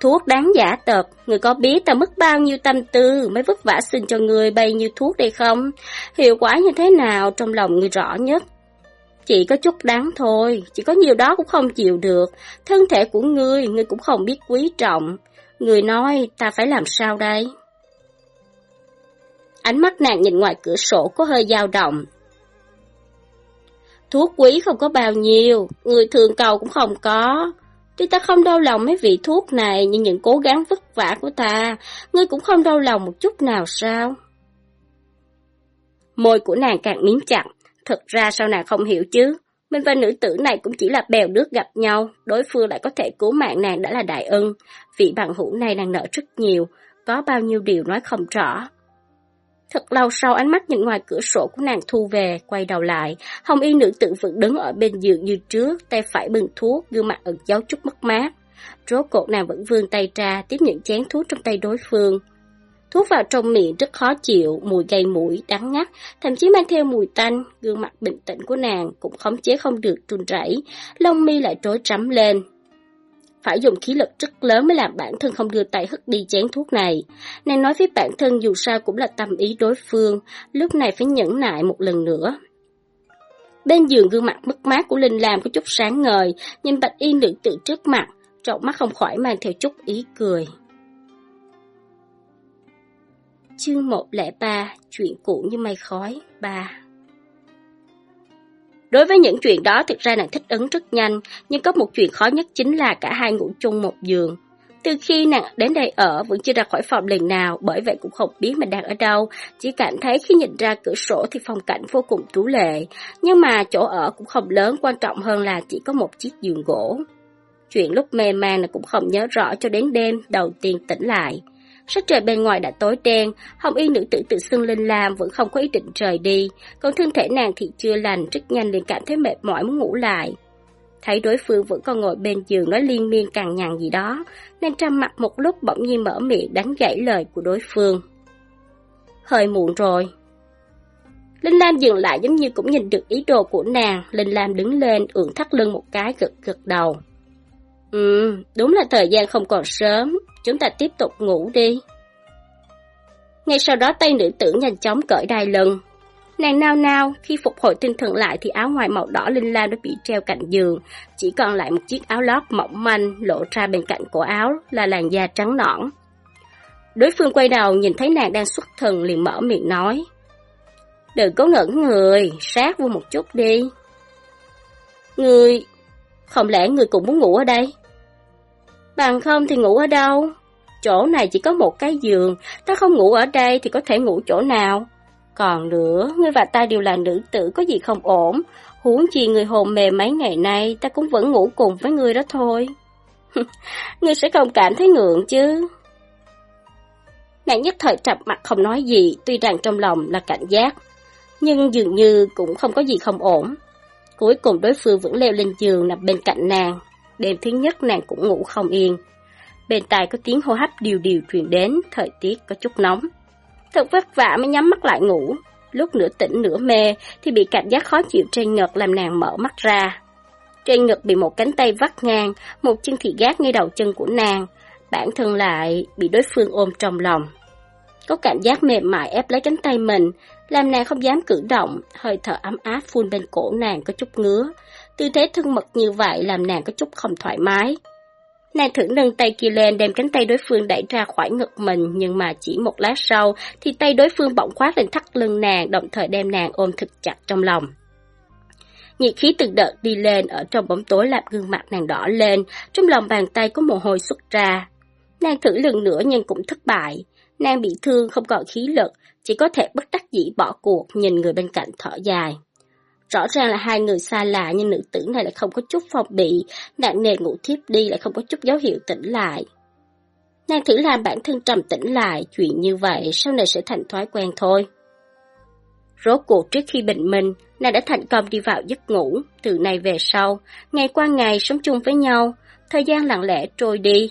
A: thuốc đáng giả tợp, người có biết ta mất bao nhiêu tâm tư mới vất vả xin cho người bày nhiêu thuốc đây không? Hiệu quả như thế nào trong lòng người rõ nhất. Chỉ có chút đáng thôi, chỉ có nhiều đó cũng không chịu được. Thân thể của ngươi, ngươi cũng không biết quý trọng. Người nói, ta phải làm sao đây? Ánh mắt nàng nhìn ngoài cửa sổ có hơi dao động. Thuốc quý không có bao nhiêu, người thường cầu cũng không có. Tuy ta không đau lòng mấy vị thuốc này, nhưng những cố gắng vất vả của ta, ngươi cũng không đau lòng một chút nào sao? Môi của nàng càng miếng chặt, Thực ra sao nàng không hiểu chứ? Mình và nữ tử này cũng chỉ là bèo nước gặp nhau, đối phương lại có thể cứu mạng nàng đã là đại ân. Vị bằng hữu này nàng nợ rất nhiều, có bao nhiêu điều nói không rõ. Thật lâu sau ánh mắt nhìn ngoài cửa sổ của nàng thu về, quay đầu lại, hồng y nữ tử vẫn đứng ở bên giường như trước, tay phải bưng thuốc, gương mặt ẩn dấu chút mất mát. Rốt cột nàng vẫn vươn tay ra, tiếp nhận chén thuốc trong tay đối phương. Thuốc vào trong miệng rất khó chịu, mùi gây mũi, đắng ngắt, thậm chí mang theo mùi tanh, gương mặt bình tĩnh của nàng cũng khống chế không được run rẩy, lông mi lại trối trắm lên. Phải dùng khí lực rất lớn mới làm bản thân không đưa tay hất đi chén thuốc này. Nàng nói với bản thân dù sao cũng là tâm ý đối phương, lúc này phải nhẫn nại một lần nữa. Bên giường gương mặt mất mát của Linh Lam có chút sáng ngời, nhìn bạch y nữ tự trước mặt, trọng mắt không khỏi mang theo chút ý cười. Chương 103, chuyện cũ như mây khói, 3 Đối với những chuyện đó thực ra nàng thích ứng rất nhanh, nhưng có một chuyện khó nhất chính là cả hai ngủ chung một giường. Từ khi nàng đến đây ở vẫn chưa ra khỏi phòng lần nào, bởi vậy cũng không biết mình đang ở đâu, chỉ cảm thấy khi nhìn ra cửa sổ thì phong cảnh vô cùng tú lệ, nhưng mà chỗ ở cũng không lớn, quan trọng hơn là chỉ có một chiếc giường gỗ. Chuyện lúc mê man là cũng không nhớ rõ cho đến đêm đầu tiên tỉnh lại. Sắc trời bên ngoài đã tối đen, hồng y nữ tử tự xưng lên lam vẫn không có ý định rời đi, còn thân thể nàng thì chưa lành, rất nhanh liền cảm thấy mệt mỏi muốn ngủ lại. Thấy đối phương vẫn còn ngồi bên giường nói liên miên càng nhằn gì đó, nên trầm mặt một lúc bỗng nhiên mở miệng đánh gãy lời của đối phương. Hơi muộn rồi. Linh Lam dừng lại giống như cũng nhìn được ý đồ của nàng, Linh Lam đứng lên ưỡn thắt lưng một cái gật gật đầu. Ừ, đúng là thời gian không còn sớm, chúng ta tiếp tục ngủ đi. Ngay sau đó tay nữ tử nhanh chóng cởi đai lưng. Nàng nao nao, khi phục hồi tinh thần lại thì áo ngoài màu đỏ linh lam đã bị treo cạnh giường, chỉ còn lại một chiếc áo lót mỏng manh lộ ra bên cạnh cổ áo là làn da trắng nõn. Đối phương quay đầu nhìn thấy nàng đang xuất thần liền mở miệng nói. Đừng có ngẩn người, sát vô một chút đi. Người, không lẽ người cũng muốn ngủ ở đây? Bằng không thì ngủ ở đâu? Chỗ này chỉ có một cái giường, ta không ngủ ở đây thì có thể ngủ chỗ nào? Còn nữa, ngươi và ta đều là nữ tử có gì không ổn, huống chi người hồn mềm mấy ngày nay ta cũng vẫn ngủ cùng với ngươi đó thôi. ngươi sẽ không cảm thấy ngượng chứ? Nàng nhất thời trầm mặt không nói gì, tuy rằng trong lòng là cảnh giác, nhưng dường như cũng không có gì không ổn. Cuối cùng đối phương vẫn leo lên giường nằm bên cạnh nàng. Đêm thứ nhất nàng cũng ngủ không yên. Bên tai có tiếng hô hấp điều điều truyền đến, thời tiết có chút nóng. Thật vất vả mới nhắm mắt lại ngủ. Lúc nửa tỉnh nửa mê thì bị cảm giác khó chịu trên ngực làm nàng mở mắt ra. Trên ngực bị một cánh tay vắt ngang, một chân thì gác ngay đầu chân của nàng. Bản thân lại bị đối phương ôm trong lòng. Có cảm giác mềm mại ép lấy cánh tay mình, làm nàng không dám cử động, hơi thở ấm áp phun bên cổ nàng có chút ngứa. Tư thế thân mật như vậy làm nàng có chút không thoải mái. Nàng thử nâng tay kia lên đem cánh tay đối phương đẩy ra khỏi ngực mình, nhưng mà chỉ một lát sau thì tay đối phương bỗng khoát lên thắt lưng nàng, đồng thời đem nàng ôm thật chặt trong lòng. Nhiệt khí từng đợt đi lên ở trong bóng tối làm gương mặt nàng đỏ lên, trong lòng bàn tay có mồ hôi xuất ra. Nàng thử lần nữa nhưng cũng thất bại. Nàng bị thương không còn khí lực, chỉ có thể bất đắc dĩ bỏ cuộc nhìn người bên cạnh thở dài. Rõ ràng là hai người xa lạ nhưng nữ tử này lại không có chút phòng bị, nặng nề ngủ thiếp đi lại không có chút dấu hiệu tỉnh lại. Nàng thử làm bản thân trầm tĩnh lại, chuyện như vậy sau này sẽ thành thói quen thôi. Rốt cuộc trước khi bình minh, nàng đã thành công đi vào giấc ngủ, từ nay về sau, ngày qua ngày sống chung với nhau, thời gian lặng lẽ trôi đi.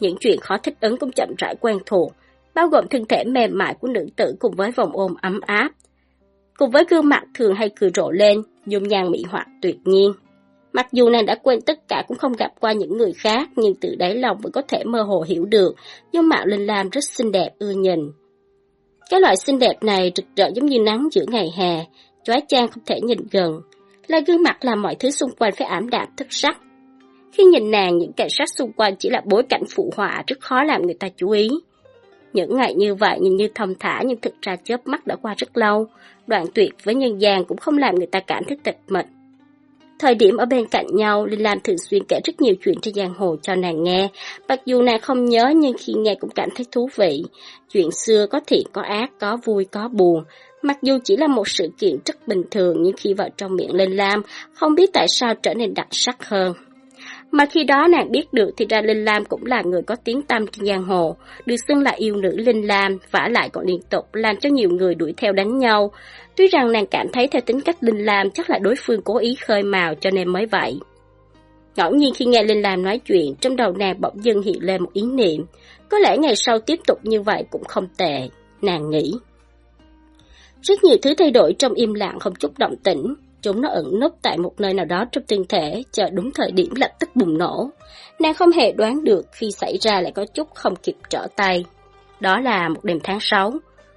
A: Những chuyện khó thích ứng cũng chậm rãi quen thuộc, bao gồm thân thể mềm mại của nữ tử cùng với vòng ôm ấm áp, Cùng với gương mặt thường hay cười rộ lên, dung nhan mỹ hoạt tuyệt nhiên. Mặc dù nàng đã quên tất cả cũng không gặp qua những người khác, nhưng từ đáy lòng vẫn có thể mơ hồ hiểu được, dung mạo Linh Lam rất xinh đẹp ưa nhìn. Cái loại xinh đẹp này rực rỡ giống như nắng giữa ngày hè, chóa chang không thể nhìn gần. Là gương mặt làm mọi thứ xung quanh phải ảm đạm thất sắc. Khi nhìn nàng, những cảnh sát xung quanh chỉ là bối cảnh phụ họa rất khó làm người ta chú ý. Những ngày như vậy nhìn như thầm thả nhưng thực ra chớp mắt đã qua rất lâu, đoạn tuyệt với nhân gian cũng không làm người ta cảm thấy tịch mịch. Thời điểm ở bên cạnh nhau, Linh Lam thường xuyên kể rất nhiều chuyện trên giang hồ cho nàng nghe. Mặc dù nàng không nhớ nhưng khi nghe cũng cảm thấy thú vị. Chuyện xưa có thiện có ác, có vui có buồn. Mặc dù chỉ là một sự kiện rất bình thường nhưng khi vào trong miệng Linh Lam, không biết tại sao trở nên đặc sắc hơn. Mà khi đó nàng biết được thì ra Linh Lam cũng là người có tiếng tăm trên giang hồ, được xưng là yêu nữ Linh Lam, vả lại còn liên tục làm cho nhiều người đuổi theo đánh nhau. Tuy rằng nàng cảm thấy theo tính cách Linh Lam chắc là đối phương cố ý khơi mào cho nên mới vậy. Ngẫu nhiên khi nghe Linh Lam nói chuyện, trong đầu nàng bỗng dưng hiện lên một ý niệm. Có lẽ ngày sau tiếp tục như vậy cũng không tệ, nàng nghĩ. Rất nhiều thứ thay đổi trong im lặng không chút động tĩnh, Chúng nó ẩn núp tại một nơi nào đó trong thân thể, chờ đúng thời điểm lập tức bùng nổ. Nàng không hề đoán được khi xảy ra lại có chút không kịp trở tay. Đó là một đêm tháng 6,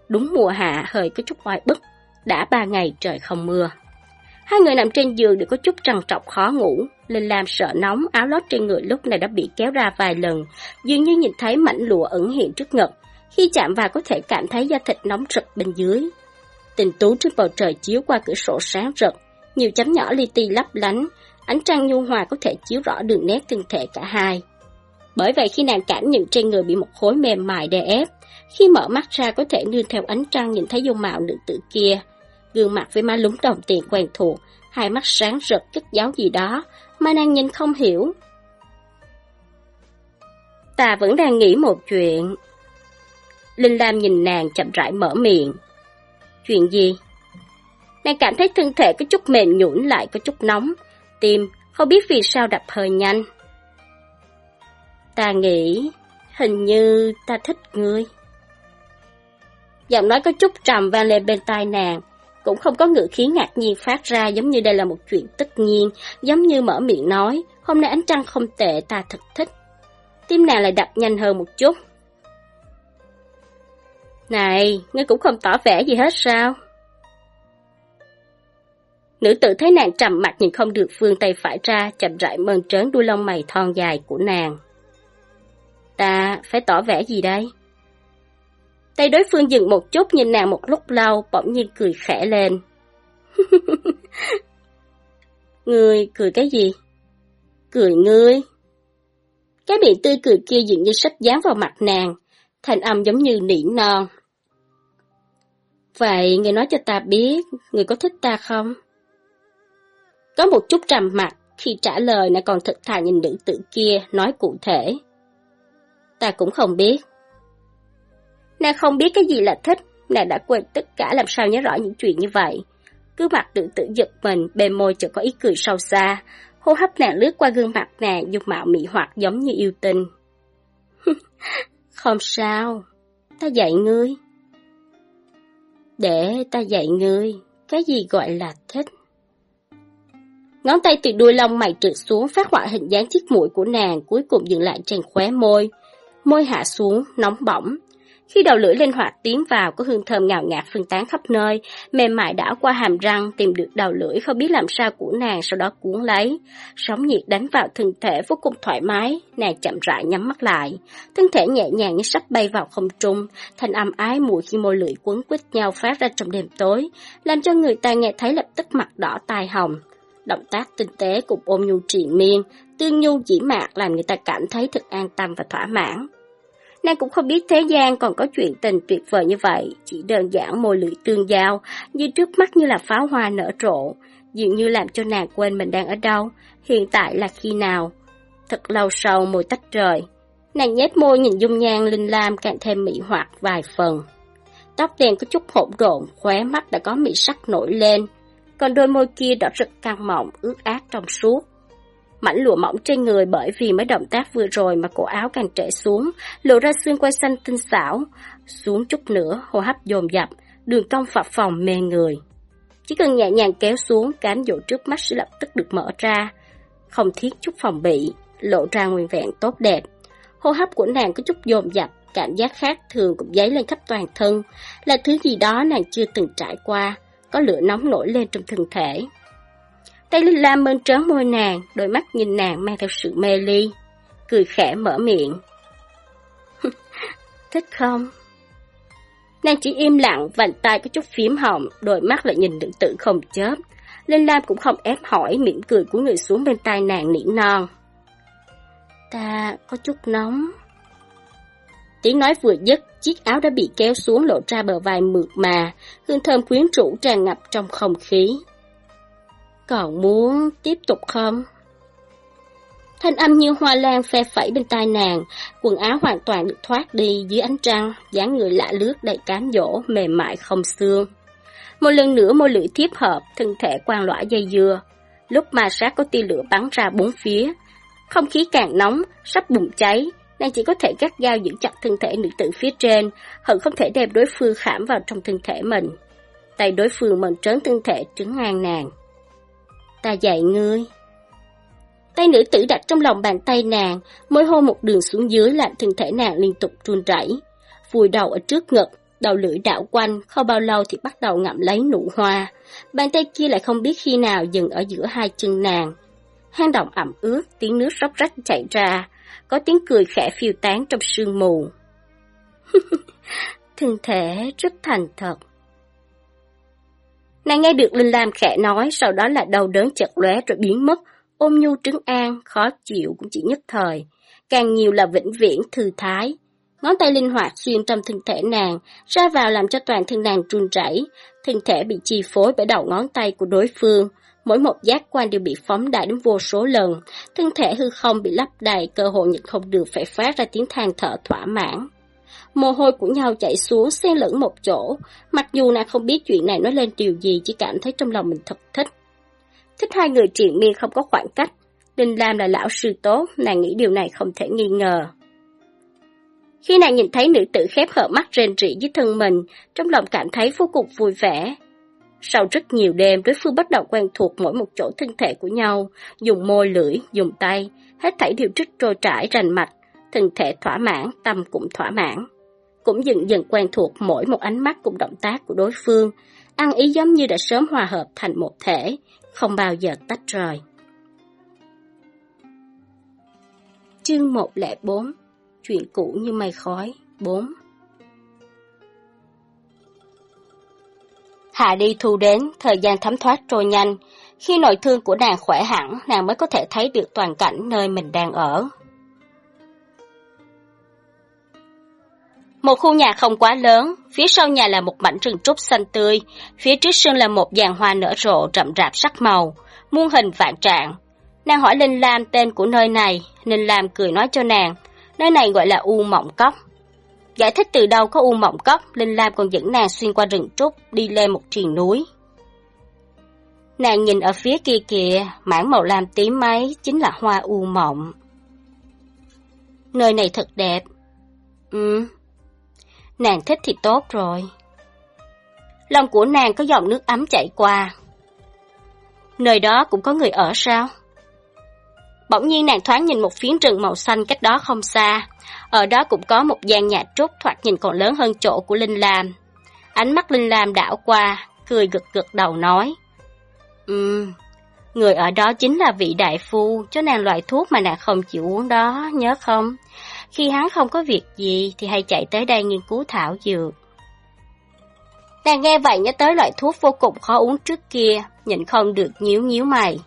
A: đúng mùa hạ hơi có chút oai bức, đã ba ngày trời không mưa. Hai người nằm trên giường đều có chút trằn trọc khó ngủ, Linh Lam sợ nóng, áo lót trên người lúc này đã bị kéo ra vài lần, dường như nhìn thấy mảnh lụa ẩn hiện trước ngực. Khi chạm vào có thể cảm thấy da thịt nóng rực bên dưới. Tình tú trên bầu trời chiếu qua cửa sổ sáng rực, nhiều chấm nhỏ li ti lấp lánh, ánh trăng nhu hòa có thể chiếu rõ đường nét thân thể cả hai. Bởi vậy khi nàng cảm nhận trên người bị một khối mềm mại đè ép, khi mở mắt ra có thể nương theo ánh trăng nhìn thấy dung mạo nữ tử kia. Gương mặt với má lúng đồng tiền quen thuộc, hai mắt sáng rực chất giáo gì đó, mà nàng nhìn không hiểu. Ta vẫn đang nghĩ một chuyện. Linh Lam nhìn nàng chậm rãi mở miệng. Chuyện gì? Nàng cảm thấy thân thể có chút mềm nhũn lại có chút nóng, tim không biết vì sao đập hơi nhanh. Ta nghĩ, hình như ta thích ngươi. Giọng nói có chút trầm vang lên bên tai nàng, cũng không có ngữ khí ngạc nhiên phát ra giống như đây là một chuyện tất nhiên, giống như mở miệng nói, hôm nay ánh trăng không tệ ta thật thích. Tim nàng lại đập nhanh hơn một chút. Này, ngươi cũng không tỏ vẻ gì hết sao? Nữ tử thấy nàng trầm mặt nhìn không được phương tay phải ra, chậm rãi mơn trớn đuôi lông mày thon dài của nàng. Ta phải tỏ vẻ gì đây? Tay đối phương dừng một chút nhìn nàng một lúc lâu, bỗng nhiên cười khẽ lên. người cười cái gì? Cười ngươi. Cái miệng tươi cười kia dường như sách dán vào mặt nàng, thành âm giống như nỉ non. Vậy người nói cho ta biết, người có thích ta không? Có một chút trầm mặt, khi trả lời lại còn thật thà nhìn nữ tử kia, nói cụ thể. Ta cũng không biết. Nàng không biết cái gì là thích, nàng đã quên tất cả làm sao nhớ rõ những chuyện như vậy. Cứ mặt tự tử giật mình, bề môi chợt có ý cười sâu xa, hô hấp nàng lướt qua gương mặt nàng dung mạo mỹ hoặc giống như yêu tinh. không sao, ta dạy ngươi. Để ta dạy ngươi, cái gì gọi là thích. Ngón tay từ đuôi lông mày trượt xuống phát họa hình dáng chiếc mũi của nàng cuối cùng dừng lại trên khóe môi. Môi hạ xuống, nóng bỏng, khi đầu lưỡi linh hoạt tiến vào có hương thơm ngào ngạt phân tán khắp nơi, mềm mại đảo qua hàm răng tìm được đầu lưỡi không biết làm sao của nàng sau đó cuốn lấy. Sóng nhiệt đánh vào thân thể vô cùng thoải mái, nàng chậm rãi nhắm mắt lại. Thân thể nhẹ nhàng như sắp bay vào không trung, thanh âm ái mùi khi môi lưỡi quấn quýt nhau phát ra trong đêm tối, làm cho người ta nghe thấy lập tức mặt đỏ tai hồng. Động tác tinh tế cùng ôm nhu triền miên, tương nhu dĩ mạc làm người ta cảm thấy thật an tâm và thỏa mãn. Nàng cũng không biết thế gian còn có chuyện tình tuyệt vời như vậy, chỉ đơn giản môi lưỡi tương giao, như trước mắt như là pháo hoa nở rộ, dường như làm cho nàng quên mình đang ở đâu, hiện tại là khi nào. Thật lâu sau môi tách rời, nàng nhét môi nhìn dung nhan linh lam càng thêm mỹ hoạt vài phần. Tóc đen có chút hỗn độn, khóe mắt đã có mị sắc nổi lên, còn đôi môi kia đỏ rực căng mọng, ướt át trong suốt mảnh lụa mỏng trên người bởi vì mấy động tác vừa rồi mà cổ áo càng trễ xuống, lộ ra xương quai xanh tinh xảo. Xuống chút nữa, hô hấp dồn dập, đường cong phập phòng mê người. Chỉ cần nhẹ nhàng kéo xuống, cám dỗ trước mắt sẽ lập tức được mở ra. Không thiết chút phòng bị, lộ ra nguyên vẹn tốt đẹp. Hô hấp của nàng có chút dồn dập, cảm giác khác thường cũng dấy lên khắp toàn thân, là thứ gì đó nàng chưa từng trải qua, có lửa nóng nổi lên trong thân thể. Tay Linh Lam mơn trớn môi nàng, đôi mắt nhìn nàng mang theo sự mê ly. Cười khẽ mở miệng. Thích không? Nàng chỉ im lặng, vành tay có chút phím hồng, đôi mắt lại nhìn nữ tử không chớp. Linh Lam cũng không ép hỏi, mỉm cười của người xuống bên tai nàng nỉ non. Ta có chút nóng. Tiếng nói vừa dứt, chiếc áo đã bị kéo xuống lộ ra bờ vai mượt mà, hương thơm quyến rũ tràn ngập trong không khí. Còn muốn tiếp tục không? Thanh âm như hoa lan phe phẩy bên tai nàng, quần áo hoàn toàn được thoát đi dưới ánh trăng, dáng người lạ lướt đầy cám dỗ, mềm mại không xương. Một lần nữa môi lưỡi tiếp hợp, thân thể quang lõa dây dưa. Lúc ma sát có tia lửa bắn ra bốn phía. Không khí càng nóng, sắp bùng cháy, nàng chỉ có thể gắt gao giữ chặt thân thể nữ tử phía trên, hận không thể đem đối phương khảm vào trong thân thể mình. Tay đối phương mần trớn thân thể trứng ngang nàng ta dạy ngươi. Tay nữ tử đặt trong lòng bàn tay nàng, môi hôn một đường xuống dưới làm thân thể nàng liên tục run rẩy. Vùi đầu ở trước ngực, đầu lưỡi đảo quanh, không bao lâu thì bắt đầu ngậm lấy nụ hoa. Bàn tay kia lại không biết khi nào dừng ở giữa hai chân nàng. Hang động ẩm ướt, tiếng nước róc rách chảy ra, có tiếng cười khẽ phiêu tán trong sương mù. thân thể rất thành thật. Nàng nghe được Linh Lam khẽ nói, sau đó là đau đớn chật lóe rồi biến mất, ôm nhu trứng an, khó chịu cũng chỉ nhất thời. Càng nhiều là vĩnh viễn thư thái. Ngón tay linh hoạt xuyên trong thân thể nàng, ra vào làm cho toàn thân nàng run rẩy, thân thể bị chi phối bởi đầu ngón tay của đối phương. Mỗi một giác quan đều bị phóng đại đến vô số lần, thân thể hư không bị lấp đầy, cơ hội nhận không được phải phát ra tiếng than thở thỏa mãn. Mồ hôi của nhau chảy xuống xen lẫn một chỗ, mặc dù nàng không biết chuyện này nói lên điều gì, chỉ cảm thấy trong lòng mình thật thích. Thích hai người triền miên không có khoảng cách, Đinh Lam là lão sư tốt, nàng nghĩ điều này không thể nghi ngờ. Khi nàng nhìn thấy nữ tử khép hở mắt rên rỉ dưới thân mình, trong lòng cảm thấy vô cùng vui vẻ. Sau rất nhiều đêm, đối phương bắt đầu quen thuộc mỗi một chỗ thân thể của nhau, dùng môi lưỡi, dùng tay, hết thảy điều trích trôi trải rành mạch, thân thể thỏa mãn, tâm cũng thỏa mãn. Cũng dần dần quen thuộc mỗi một ánh mắt cùng động tác của đối phương, ăn ý giống như đã sớm hòa hợp thành một thể, không bao giờ tách rời. Chương 104 Chuyện cũ như mây khói 4 Hạ đi thu đến, thời gian thấm thoát trôi nhanh. Khi nội thương của nàng khỏe hẳn, nàng mới có thể thấy được toàn cảnh nơi mình đang ở. Một khu nhà không quá lớn, phía sau nhà là một mảnh rừng trúc xanh tươi, phía trước sân là một dàn hoa nở rộ rậm rạp sắc màu, muôn hình vạn trạng. Nàng hỏi Linh Lam tên của nơi này, Linh Lam cười nói cho nàng, nơi này gọi là U Mộng Cốc. Giải thích từ đâu có U Mộng Cốc, Linh Lam còn dẫn nàng xuyên qua rừng trúc, đi lên một triền núi. Nàng nhìn ở phía kia kìa, mảng màu lam tím mấy, chính là hoa U Mộng. Nơi này thật đẹp. Ừ, nàng thích thì tốt rồi. Lòng của nàng có dòng nước ấm chảy qua. Nơi đó cũng có người ở sao? Bỗng nhiên nàng thoáng nhìn một phiến rừng màu xanh cách đó không xa. Ở đó cũng có một gian nhà trúc thoạt nhìn còn lớn hơn chỗ của Linh Lam. Ánh mắt Linh Lam đảo qua, cười gật gật đầu nói. Ừm, người ở đó chính là vị đại phu, cho nàng loại thuốc mà nàng không chịu uống đó, nhớ không? Khi hắn không có việc gì thì hay chạy tới đây nghiên cứu thảo dược. Nàng nghe vậy nhớ tới loại thuốc vô cùng khó uống trước kia, nhịn không được nhíu nhíu mày.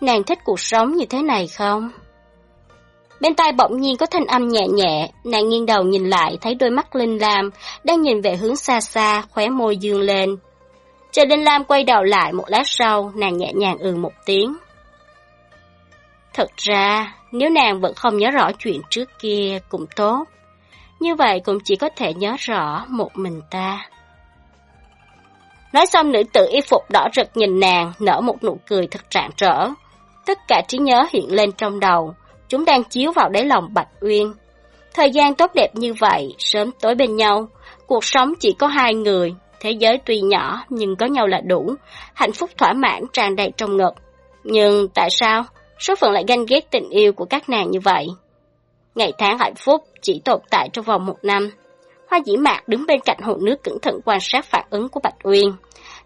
A: Nàng thích cuộc sống như thế này không? Bên tai bỗng nhiên có thanh âm nhẹ nhẹ, nàng nghiêng đầu nhìn lại thấy đôi mắt Linh Lam đang nhìn về hướng xa xa, khóe môi dương lên. Chờ Linh Lam quay đầu lại một lát sau, nàng nhẹ nhàng ừ một tiếng. Thật ra, nếu nàng vẫn không nhớ rõ chuyện trước kia cũng tốt. Như vậy cũng chỉ có thể nhớ rõ một mình ta. Nói xong nữ tử y phục đỏ rực nhìn nàng, nở một nụ cười thật trạng trở Tất cả trí nhớ hiện lên trong đầu, chúng đang chiếu vào đáy lòng Bạch Uyên. Thời gian tốt đẹp như vậy, sớm tối bên nhau, cuộc sống chỉ có hai người, thế giới tuy nhỏ nhưng có nhau là đủ, hạnh phúc thỏa mãn tràn đầy trong ngực. Nhưng tại sao số phận lại ganh ghét tình yêu của các nàng như vậy? Ngày tháng hạnh phúc chỉ tồn tại trong vòng một năm. Hoa dĩ mạc đứng bên cạnh hồ nước cẩn thận quan sát phản ứng của Bạch Uyên.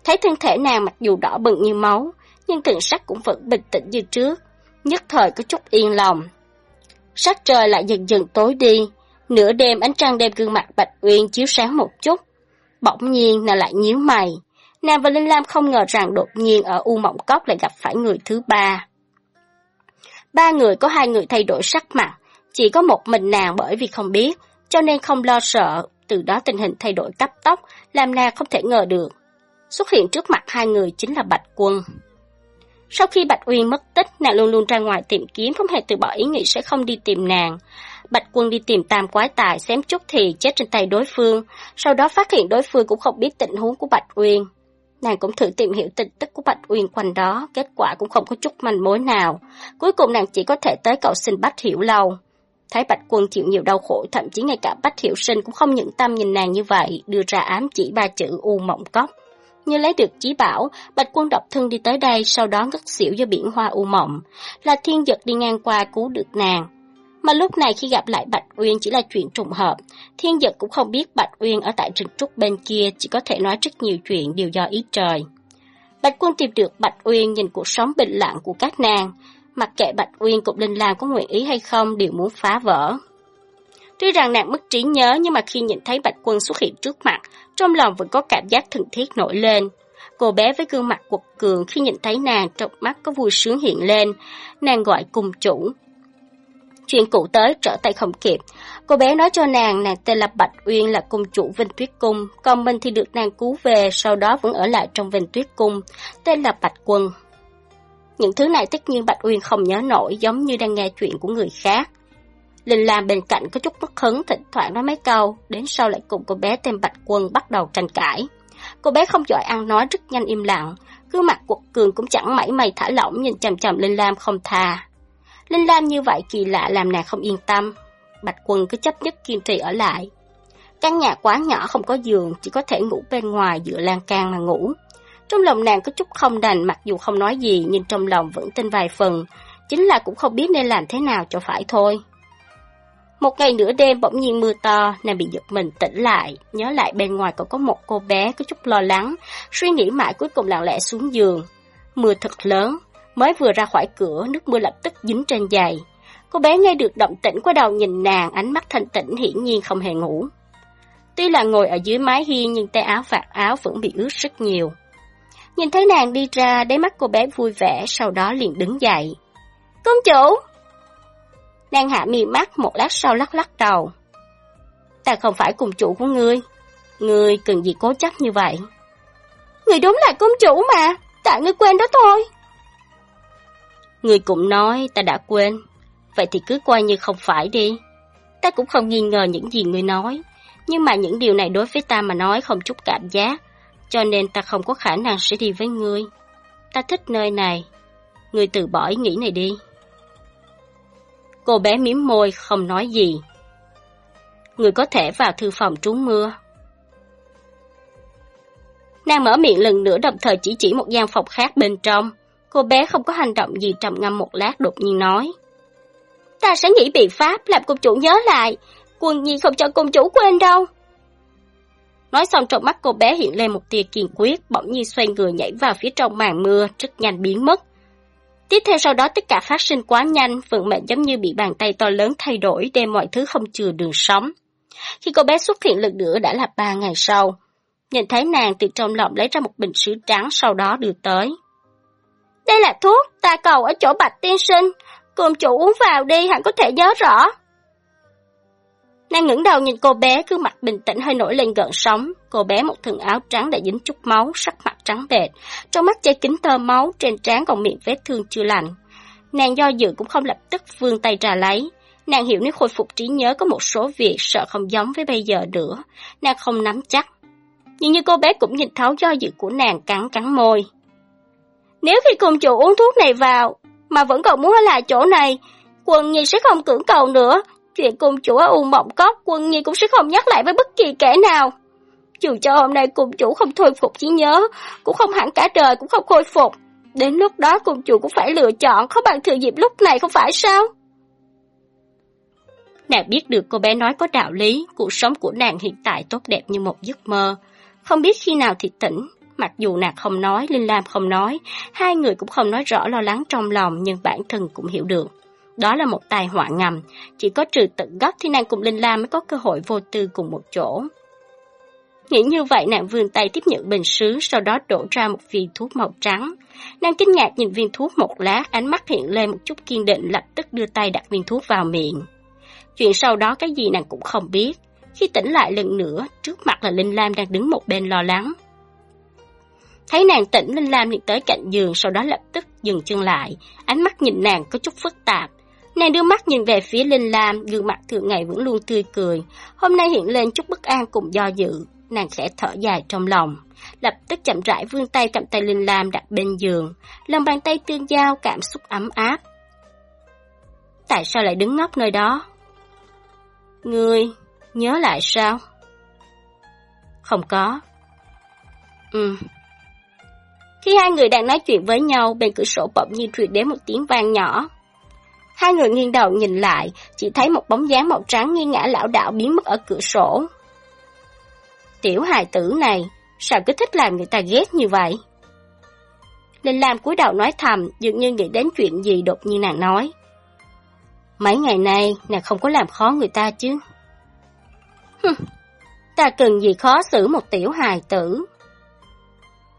A: Thấy thân thể nàng mặc dù đỏ bừng như máu, nhưng tượng sắc cũng vẫn bình tĩnh như trước, nhất thời có chút yên lòng. Sắc trời lại dần dần tối đi, nửa đêm ánh trăng đem gương mặt Bạch Uyên chiếu sáng một chút. Bỗng nhiên nàng lại nhíu mày, nàng và Linh Lam không ngờ rằng đột nhiên ở U Mộng Cốc lại gặp phải người thứ ba. Ba người có hai người thay đổi sắc mặt, chỉ có một mình nàng bởi vì không biết, cho nên không lo sợ, từ đó tình hình thay đổi cấp tốc, làm nàng không thể ngờ được. Xuất hiện trước mặt hai người chính là Bạch Quân. Sau khi Bạch Uyên mất tích, nàng luôn luôn ra ngoài tìm kiếm, không hề từ bỏ ý nghĩ sẽ không đi tìm nàng. Bạch Quân đi tìm tam quái tài, xém chút thì chết trên tay đối phương, sau đó phát hiện đối phương cũng không biết tình huống của Bạch Uyên. Nàng cũng thử tìm hiểu tình tức của Bạch Uyên quanh đó, kết quả cũng không có chút manh mối nào. Cuối cùng nàng chỉ có thể tới cầu xin Bách Hiểu Lâu. Thấy Bạch Quân chịu nhiều đau khổ, thậm chí ngay cả Bách Hiểu Sinh cũng không nhận tâm nhìn nàng như vậy, đưa ra ám chỉ ba chữ U Mộng Cốc. Như lấy được chí bảo, Bạch Quân độc thân đi tới đây, sau đó ngất xỉu do biển hoa U Mộng. Là thiên giật đi ngang qua cứu được nàng. Mà lúc này khi gặp lại Bạch Uyên chỉ là chuyện trùng hợp, thiên giật cũng không biết Bạch Uyên ở tại rừng trúc bên kia, chỉ có thể nói rất nhiều chuyện đều do ý trời. Bạch Quân tìm được Bạch Uyên nhìn cuộc sống bình lặng của các nàng, mặc kệ Bạch Uyên cùng Linh làng có nguyện ý hay không đều muốn phá vỡ. Tuy rằng nàng mất trí nhớ nhưng mà khi nhìn thấy Bạch Quân xuất hiện trước mặt, trong lòng vẫn có cảm giác thân thiết nổi lên. Cô bé với gương mặt quật cường khi nhìn thấy nàng trong mắt có vui sướng hiện lên, nàng gọi cùng chủ. Chuyện cụ tới trở tay không kịp, cô bé nói cho nàng nàng tên là Bạch Uyên là cung chủ Vinh Tuyết Cung, còn mình thì được nàng cứu về sau đó vẫn ở lại trong Vinh Tuyết Cung, tên là Bạch Quân. Những thứ này tất nhiên Bạch Uyên không nhớ nổi giống như đang nghe chuyện của người khác. Linh Lam bên cạnh có chút bất hứng thỉnh thoảng nói mấy câu, đến sau lại cùng cô bé tên Bạch Quân bắt đầu tranh cãi. Cô bé không giỏi ăn nói rất nhanh im lặng, cứ mặt quật cường cũng chẳng mảy may thả lỏng nhìn chằm chằm Linh Lam không tha. Linh Lam như vậy kỳ lạ làm nàng không yên tâm. Bạch Quân cứ chấp nhất kiên trì ở lại. Căn nhà quá nhỏ không có giường, chỉ có thể ngủ bên ngoài dựa lan can mà ngủ. Trong lòng nàng có chút không đành mặc dù không nói gì nhưng trong lòng vẫn tin vài phần, chính là cũng không biết nên làm thế nào cho phải thôi. Một ngày nửa đêm bỗng nhiên mưa to, nàng bị giật mình tỉnh lại, nhớ lại bên ngoài còn có một cô bé có chút lo lắng, suy nghĩ mãi cuối cùng lặng lẽ xuống giường. Mưa thật lớn, mới vừa ra khỏi cửa, nước mưa lập tức dính trên giày. Cô bé nghe được động tĩnh qua đầu nhìn nàng, ánh mắt thanh tĩnh hiển nhiên không hề ngủ. Tuy là ngồi ở dưới mái hiên nhưng tay áo vạt áo vẫn bị ướt rất nhiều. Nhìn thấy nàng đi ra, đáy mắt cô bé vui vẻ, sau đó liền đứng dậy. Công chủ! Nàng hạ mi mắt một lát sau lắc lắc đầu. Ta không phải cùng chủ của ngươi. Ngươi cần gì cố chấp như vậy? Ngươi đúng là công chủ mà, tại ngươi quên đó thôi. Ngươi cũng nói ta đã quên, vậy thì cứ coi như không phải đi. Ta cũng không nghi ngờ những gì ngươi nói, nhưng mà những điều này đối với ta mà nói không chút cảm giác, cho nên ta không có khả năng sẽ đi với ngươi. Ta thích nơi này, ngươi từ bỏ ý nghĩ này đi. Cô bé mím môi không nói gì. Người có thể vào thư phòng trú mưa. Nàng mở miệng lần nữa đồng thời chỉ chỉ một gian phòng khác bên trong. Cô bé không có hành động gì trầm ngâm một lát đột nhiên nói. Ta sẽ nghĩ biện pháp làm công chủ nhớ lại. Quân nhi không cho công chủ quên đâu. Nói xong trong mắt cô bé hiện lên một tia kiên quyết, bỗng nhiên xoay người nhảy vào phía trong màn mưa, rất nhanh biến mất. Tiếp theo sau đó tất cả phát sinh quá nhanh, vận mệnh giống như bị bàn tay to lớn thay đổi, đem mọi thứ không chừa đường sống. Khi cô bé xuất hiện lần nữa đã là ba ngày sau. Nhìn thấy nàng từ trong lòng lấy ra một bình sứ trắng sau đó đưa tới. Đây là thuốc, ta cầu ở chỗ bạch tiên sinh. Cùng chủ uống vào đi, hẳn có thể nhớ rõ. Nàng ngẩng đầu nhìn cô bé, gương mặt bình tĩnh hơi nổi lên gợn sóng. Cô bé một thân áo trắng đã dính chút máu, sắc mặt trắng bệch, trong mắt che kính tơ máu, trên trán còn miệng vết thương chưa lành. Nàng do dự cũng không lập tức vươn tay ra lấy. Nàng hiểu nếu khôi phục trí nhớ có một số việc sợ không giống với bây giờ nữa, nàng không nắm chắc. Nhưng như cô bé cũng nhìn thấu do dự của nàng cắn cắn môi. Nếu khi cùng chủ uống thuốc này vào, mà vẫn còn muốn ở lại chỗ này, quần nhi sẽ không cưỡng cầu nữa, Chuyện cung chủ ở U Mộng Cốc quân nhi cũng sẽ không nhắc lại với bất kỳ kẻ nào. Dù cho hôm nay cung chủ không thôi phục trí nhớ, cũng không hẳn cả đời cũng không khôi phục. Đến lúc đó cung chủ cũng phải lựa chọn, không bằng thừa dịp lúc này không phải sao? Nàng biết được cô bé nói có đạo lý, cuộc sống của nàng hiện tại tốt đẹp như một giấc mơ. Không biết khi nào thì tỉnh, mặc dù nàng không nói, Linh Lam không nói, hai người cũng không nói rõ lo lắng trong lòng nhưng bản thân cũng hiểu được. Đó là một tai họa ngầm, chỉ có trừ tận gốc thì nàng cùng Linh Lam mới có cơ hội vô tư cùng một chỗ. Nghĩ như vậy nàng vươn tay tiếp nhận bình sứ, sau đó đổ ra một viên thuốc màu trắng. Nàng kinh ngạc nhìn viên thuốc một lát, ánh mắt hiện lên một chút kiên định lập tức đưa tay đặt viên thuốc vào miệng. Chuyện sau đó cái gì nàng cũng không biết. Khi tỉnh lại lần nữa, trước mặt là Linh Lam đang đứng một bên lo lắng. Thấy nàng tỉnh, Linh Lam liền tới cạnh giường, sau đó lập tức dừng chân lại. Ánh mắt nhìn nàng có chút phức tạp. Nàng đưa mắt nhìn về phía Linh Lam, gương mặt thường ngày vẫn luôn tươi cười. Hôm nay hiện lên chút bất an cùng do dự. Nàng khẽ thở dài trong lòng. Lập tức chậm rãi vươn tay cầm tay Linh Lam đặt bên giường. Lòng bàn tay tương giao cảm xúc ấm áp. Tại sao lại đứng ngốc nơi đó? Ngươi, nhớ lại sao? Không có. Ừ, khi hai người đang nói chuyện với nhau, bên cửa sổ bỗng nhiên truyền đến một tiếng vang nhỏ. Hai người nghiêng đầu nhìn lại, chỉ thấy một bóng dáng màu trắng nghiêng ngã lão đạo biến mất ở cửa sổ. Tiểu hài tử này, sao cứ thích làm người ta ghét như vậy? Linh Lam cúi đầu nói thầm, dường như nghĩ đến chuyện gì đột nhiên nàng nói. Mấy ngày nay, nàng không có làm khó người ta chứ. Hừm, ta cần gì khó xử một tiểu hài tử.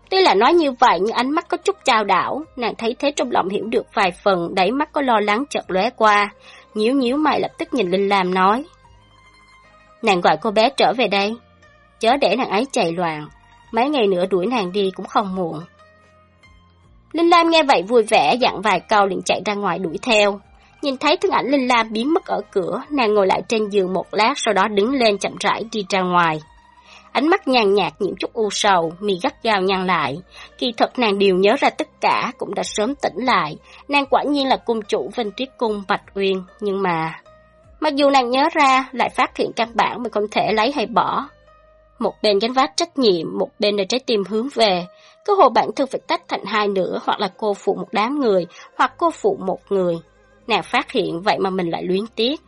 A: Tuy là nói như vậy nhưng ánh mắt có chút trao đảo, nàng thấy thế trong lòng hiểu được vài phần, đẩy mắt có lo lắng chợt lóe qua, nhíu nhíu mày lập tức nhìn Linh Lam nói. Nàng gọi cô bé trở về đây, chớ để nàng ấy chạy loạn, mấy ngày nữa đuổi nàng đi cũng không muộn. Linh Lam nghe vậy vui vẻ dặn vài câu liền chạy ra ngoài đuổi theo. Nhìn thấy thân ảnh Linh Lam biến mất ở cửa, nàng ngồi lại trên giường một lát sau đó đứng lên chậm rãi đi ra ngoài ánh mắt nhàn nhạt nhiễm chút u sầu, mi gắt gao nhăn lại. Kỳ thật nàng đều nhớ ra tất cả, cũng đã sớm tỉnh lại. Nàng quả nhiên là cung chủ Vinh Tuyết Cung Bạch Uyên, nhưng mà... Mặc dù nàng nhớ ra, lại phát hiện căn bản mình không thể lấy hay bỏ. Một bên gánh vác trách nhiệm, một bên là trái tim hướng về. Cơ hội bản thân phải tách thành hai nửa, hoặc là cô phụ một đám người, hoặc cô phụ một người. Nàng phát hiện vậy mà mình lại luyến tiếc.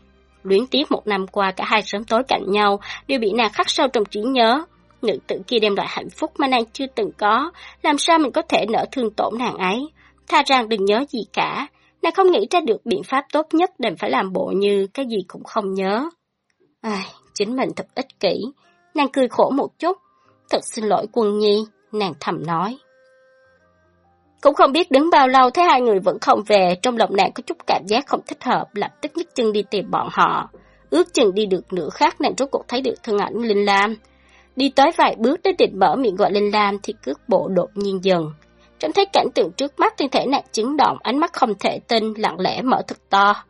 A: Luyến tiếc một năm qua cả hai sớm tối cạnh nhau đều bị nàng khắc sâu trong trí nhớ. Nữ tử kia đem lại hạnh phúc mà nàng chưa từng có, làm sao mình có thể nỡ thương tổn nàng ấy. Tha rằng đừng nhớ gì cả, nàng không nghĩ ra được biện pháp tốt nhất đành phải làm bộ như cái gì cũng không nhớ. Ai, chính mình thật ích kỷ, nàng cười khổ một chút. Thật xin lỗi quân nhi, nàng thầm nói. Cũng không biết đứng bao lâu thấy hai người vẫn không về, trong lòng nàng có chút cảm giác không thích hợp, lập tức nhấc chân đi tìm bọn họ. Ước chừng đi được nửa khác nàng rốt cuộc thấy được thân ảnh Linh Lam. Đi tới vài bước đến định mở miệng gọi Linh Lam thì cước bộ đột nhiên dần. Trông thấy cảnh tượng trước mắt thân thể nàng chứng động, ánh mắt không thể tin, lặng lẽ mở thật to.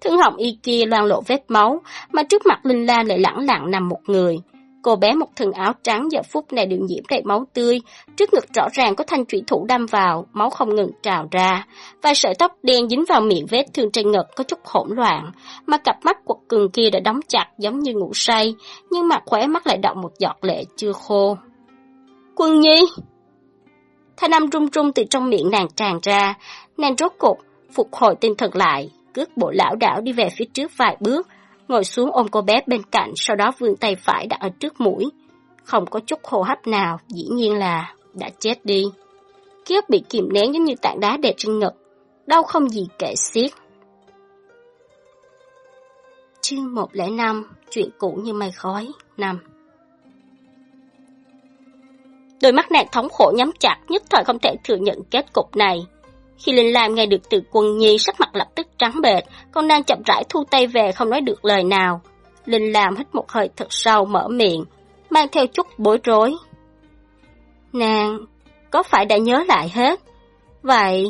A: Thương họng y kia loang lộ vết máu, mà trước mặt Linh Lam lại lẳng lặng nằm một người. Cô bé một thân áo trắng giờ phút này được nhiễm đầy máu tươi, trước ngực rõ ràng có thanh thủy thủ đâm vào, máu không ngừng trào ra, và sợi tóc đen dính vào miệng vết thương trên ngực có chút hỗn loạn, mà cặp mắt quật cường kia đã đóng chặt giống như ngủ say, nhưng mặt khóe mắt lại đọng một giọt lệ chưa khô. Quân Nhi! Thanh âm run run từ trong miệng nàng tràn ra, nàng rốt cục, phục hồi tinh thần lại, cước bộ lão đảo đi về phía trước vài bước, ngồi xuống ôm cô bé bên cạnh, sau đó vươn tay phải đặt ở trước mũi. Không có chút hô hấp nào, dĩ nhiên là đã chết đi. Ký ức bị kìm nén giống như tảng đá đè trên ngực, đau không gì kể xiết. Chương 105, chuyện cũ như mây khói, năm. Đôi mắt nàng thống khổ nhắm chặt, nhất thời không thể thừa nhận kết cục này. Khi Linh Lam nghe được từ quân nhi sắc mặt lập tức trắng bệch, con đang chậm rãi thu tay về không nói được lời nào. Linh Lam hít một hơi thật sâu mở miệng, mang theo chút bối rối. Nàng, có phải đã nhớ lại hết? Vậy,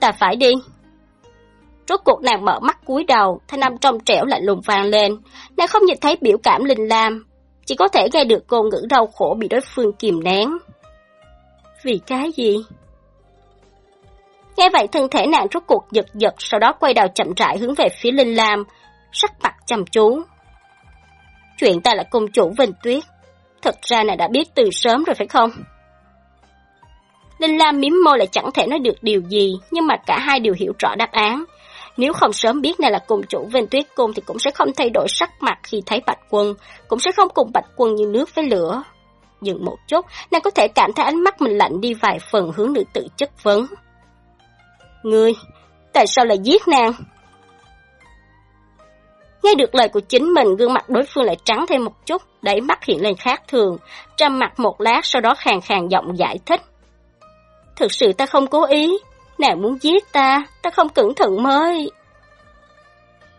A: ta phải đi. Rốt cuộc nàng mở mắt cúi đầu, thanh âm trong trẻo lại lùng vang lên. Nàng không nhìn thấy biểu cảm Linh Lam, chỉ có thể nghe được cô ngữ đau khổ bị đối phương kìm nén. Vì cái gì? Nghe vậy thân thể nàng rốt cuộc giật giật, sau đó quay đầu chậm rãi hướng về phía Linh Lam, sắc mặt chăm chú. Chuyện ta là công chủ Vinh Tuyết, thật ra nàng đã biết từ sớm rồi phải không? Linh Lam miếm môi lại chẳng thể nói được điều gì, nhưng mà cả hai đều hiểu rõ đáp án. Nếu không sớm biết này là cùng chủ Vinh Tuyết Cung thì cũng sẽ không thay đổi sắc mặt khi thấy Bạch Quân, cũng sẽ không cùng Bạch Quân như nước với lửa. Dừng một chút, nàng có thể cảm thấy ánh mắt mình lạnh đi vài phần hướng nữ tự chất vấn. Ngươi, tại sao lại giết nàng? Nghe được lời của chính mình, gương mặt đối phương lại trắng thêm một chút, đẩy mắt hiện lên khác thường, trầm mặt một lát sau đó khàn khàn giọng giải thích. Thực sự ta không cố ý, nàng muốn giết ta, ta không cẩn thận mới.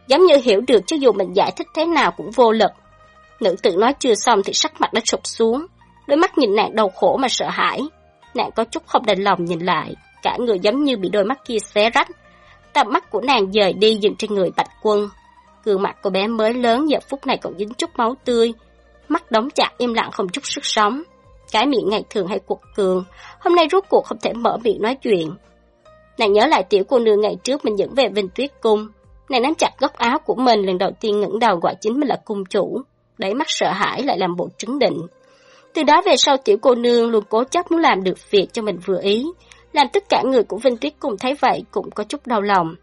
A: Giống như hiểu được cho dù mình giải thích thế nào cũng vô lực. Nữ tử nói chưa xong thì sắc mặt đã sụp xuống, đôi mắt nhìn nàng đau khổ mà sợ hãi. Nàng có chút không đành lòng nhìn lại, cả người giống như bị đôi mắt kia xé rách. Tầm mắt của nàng dời đi dừng trên người bạch quân. Gương mặt cô bé mới lớn giờ phút này còn dính chút máu tươi. Mắt đóng chặt im lặng không chút sức sống. Cái miệng ngày thường hay quật cường, hôm nay rốt cuộc không thể mở miệng nói chuyện. Nàng nhớ lại tiểu cô nương ngày trước mình dẫn về Vinh Tuyết Cung. Nàng nắm chặt góc áo của mình lần đầu tiên ngẩng đầu gọi chính mình là cung chủ. Đẩy mắt sợ hãi lại làm bộ trấn định. Từ đó về sau tiểu cô nương luôn cố chấp muốn làm được việc cho mình vừa ý, làm tất cả người của Vinh Tuyết cùng thấy vậy cũng có chút đau lòng.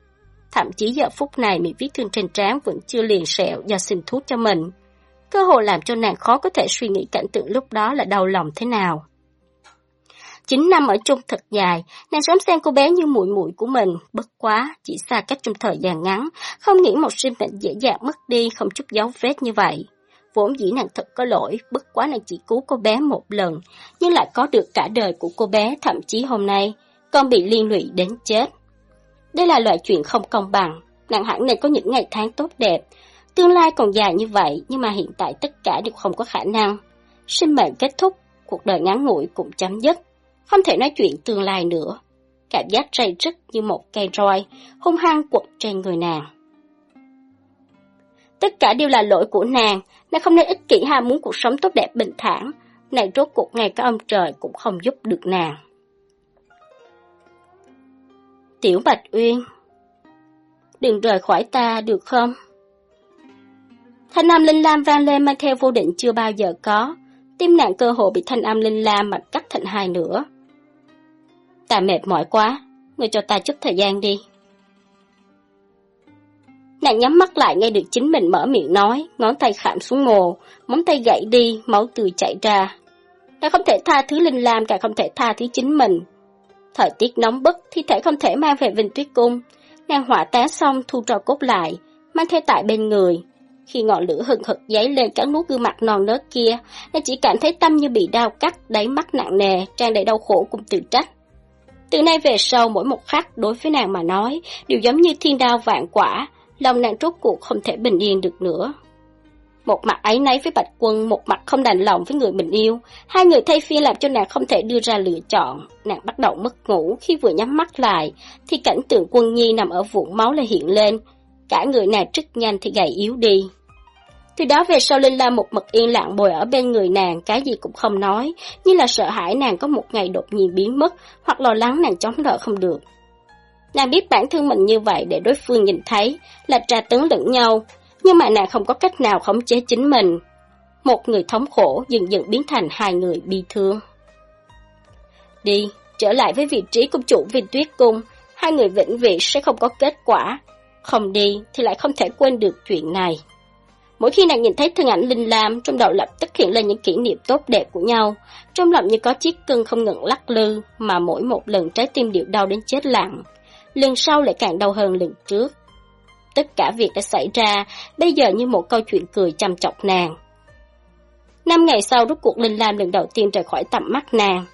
A: Thậm chí giờ phút này miệng vết thương trên trán vẫn chưa liền sẹo do xin thuốc cho mình. Cơ hội làm cho nàng khó có thể suy nghĩ cảnh tượng lúc đó là đau lòng thế nào. Chín năm ở chung thật dài, nàng sớm xem cô bé như muội muội của mình, bất quá, chỉ xa cách trong thời gian ngắn, không nghĩ một sinh mệnh dễ dàng mất đi không chút dấu vết như vậy. Vốn dĩ nàng thật có lỗi, bất quá nàng chỉ cứu cô bé một lần, nhưng lại có được cả đời của cô bé, thậm chí hôm nay, con bị liên lụy đến chết. Đây là loại chuyện không công bằng, nàng hẳn nên có những ngày tháng tốt đẹp. Tương lai còn dài như vậy, nhưng mà hiện tại tất cả đều không có khả năng. Sinh mệnh kết thúc, cuộc đời ngắn ngủi cũng chấm dứt. Không thể nói chuyện tương lai nữa. Cảm giác rây rứt như một cây roi, hung hăng quật trên người nàng. Tất cả đều là lỗi của nàng, nàng không nên ích kỷ ham muốn cuộc sống tốt đẹp bình thản. Nàng rốt cuộc ngay cả ông trời cũng không giúp được nàng. Tiểu Bạch Uyên Đừng rời khỏi ta được không? Thanh âm linh lam vang lên mang theo vô định chưa bao giờ có. Tim nạn cơ hội bị thanh âm linh lam mà cắt thành hai nửa. Ta mệt mỏi quá, người cho ta chút thời gian đi. Nàng nhắm mắt lại nghe được chính mình mở miệng nói, ngón tay khảm xuống mồ, móng tay gãy đi, máu từ chảy ra. Nàng không thể tha thứ Linh Lam, càng không thể tha thứ chính mình. Thời tiết nóng bức, thi thể không thể mang về Vinh Tuyết Cung. Nàng hỏa tá xong thu trò cốt lại, mang theo tại bên người. Khi ngọn lửa hừng hực giấy lên cắn nuốt gương mặt non nớt kia, nàng chỉ cảm thấy tâm như bị đau cắt, đáy mắt nặng nề, trang đầy đau khổ cùng tự trách. Từ nay về sau mỗi một khắc đối với nàng mà nói đều giống như thiên đao vạn quả, lòng nàng rốt cuộc không thể bình yên được nữa. Một mặt ấy nấy với Bạch Quân, một mặt không đành lòng với người mình yêu. Hai người thay phiên làm cho nàng không thể đưa ra lựa chọn. Nàng bắt đầu mất ngủ, khi vừa nhắm mắt lại, thì cảnh tượng quân nhi nằm ở vũng máu lại hiện lên. Cả người nàng rất nhanh thì gầy yếu đi. Từ đó về sau Linh La một mực yên lặng bồi ở bên người nàng, cái gì cũng không nói, như là sợ hãi nàng có một ngày đột nhiên biến mất, hoặc lo lắng nàng chống đỡ không được. Nàng biết bản thân mình như vậy để đối phương nhìn thấy, là tra tấn lẫn nhau, nhưng mà nàng không có cách nào khống chế chính mình. Một người thống khổ dần dần biến thành hai người bi thương. Đi, trở lại với vị trí công chủ viên tuyết cung, hai người vĩnh viễn sẽ không có kết quả. Không đi thì lại không thể quên được chuyện này. Mỗi khi nàng nhìn thấy thân ảnh Linh Lam, trong đầu lập tức hiện lên những kỷ niệm tốt đẹp của nhau. Trong lòng như có chiếc cân không ngừng lắc lư, mà mỗi một lần trái tim đều đau đến chết lặng. Lần sau lại càng đau hơn lần trước. Tất cả việc đã xảy ra, bây giờ như một câu chuyện cười chăm chọc nàng. Năm ngày sau rút cuộc Linh Lam lần đầu tiên rời khỏi tầm mắt nàng.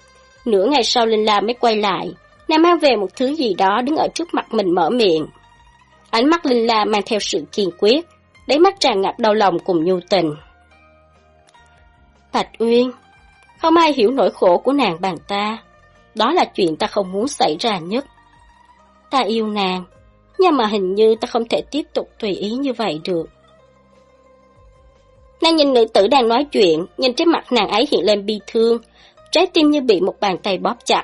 A: Nửa ngày sau Linh Lam mới quay lại, nàng mang về một thứ gì đó đứng ở trước mặt mình mở miệng. Ánh mắt Linh Lam mang theo sự kiên quyết, đáy mắt tràn ngập đau lòng cùng nhu tình. Bạch Uyên, không ai hiểu nỗi khổ của nàng bằng ta. Đó là chuyện ta không muốn xảy ra nhất. Ta yêu nàng, nhưng mà hình như ta không thể tiếp tục tùy ý như vậy được. Nàng nhìn nữ tử đang nói chuyện, nhìn trên mặt nàng ấy hiện lên bi thương, trái tim như bị một bàn tay bóp chặt.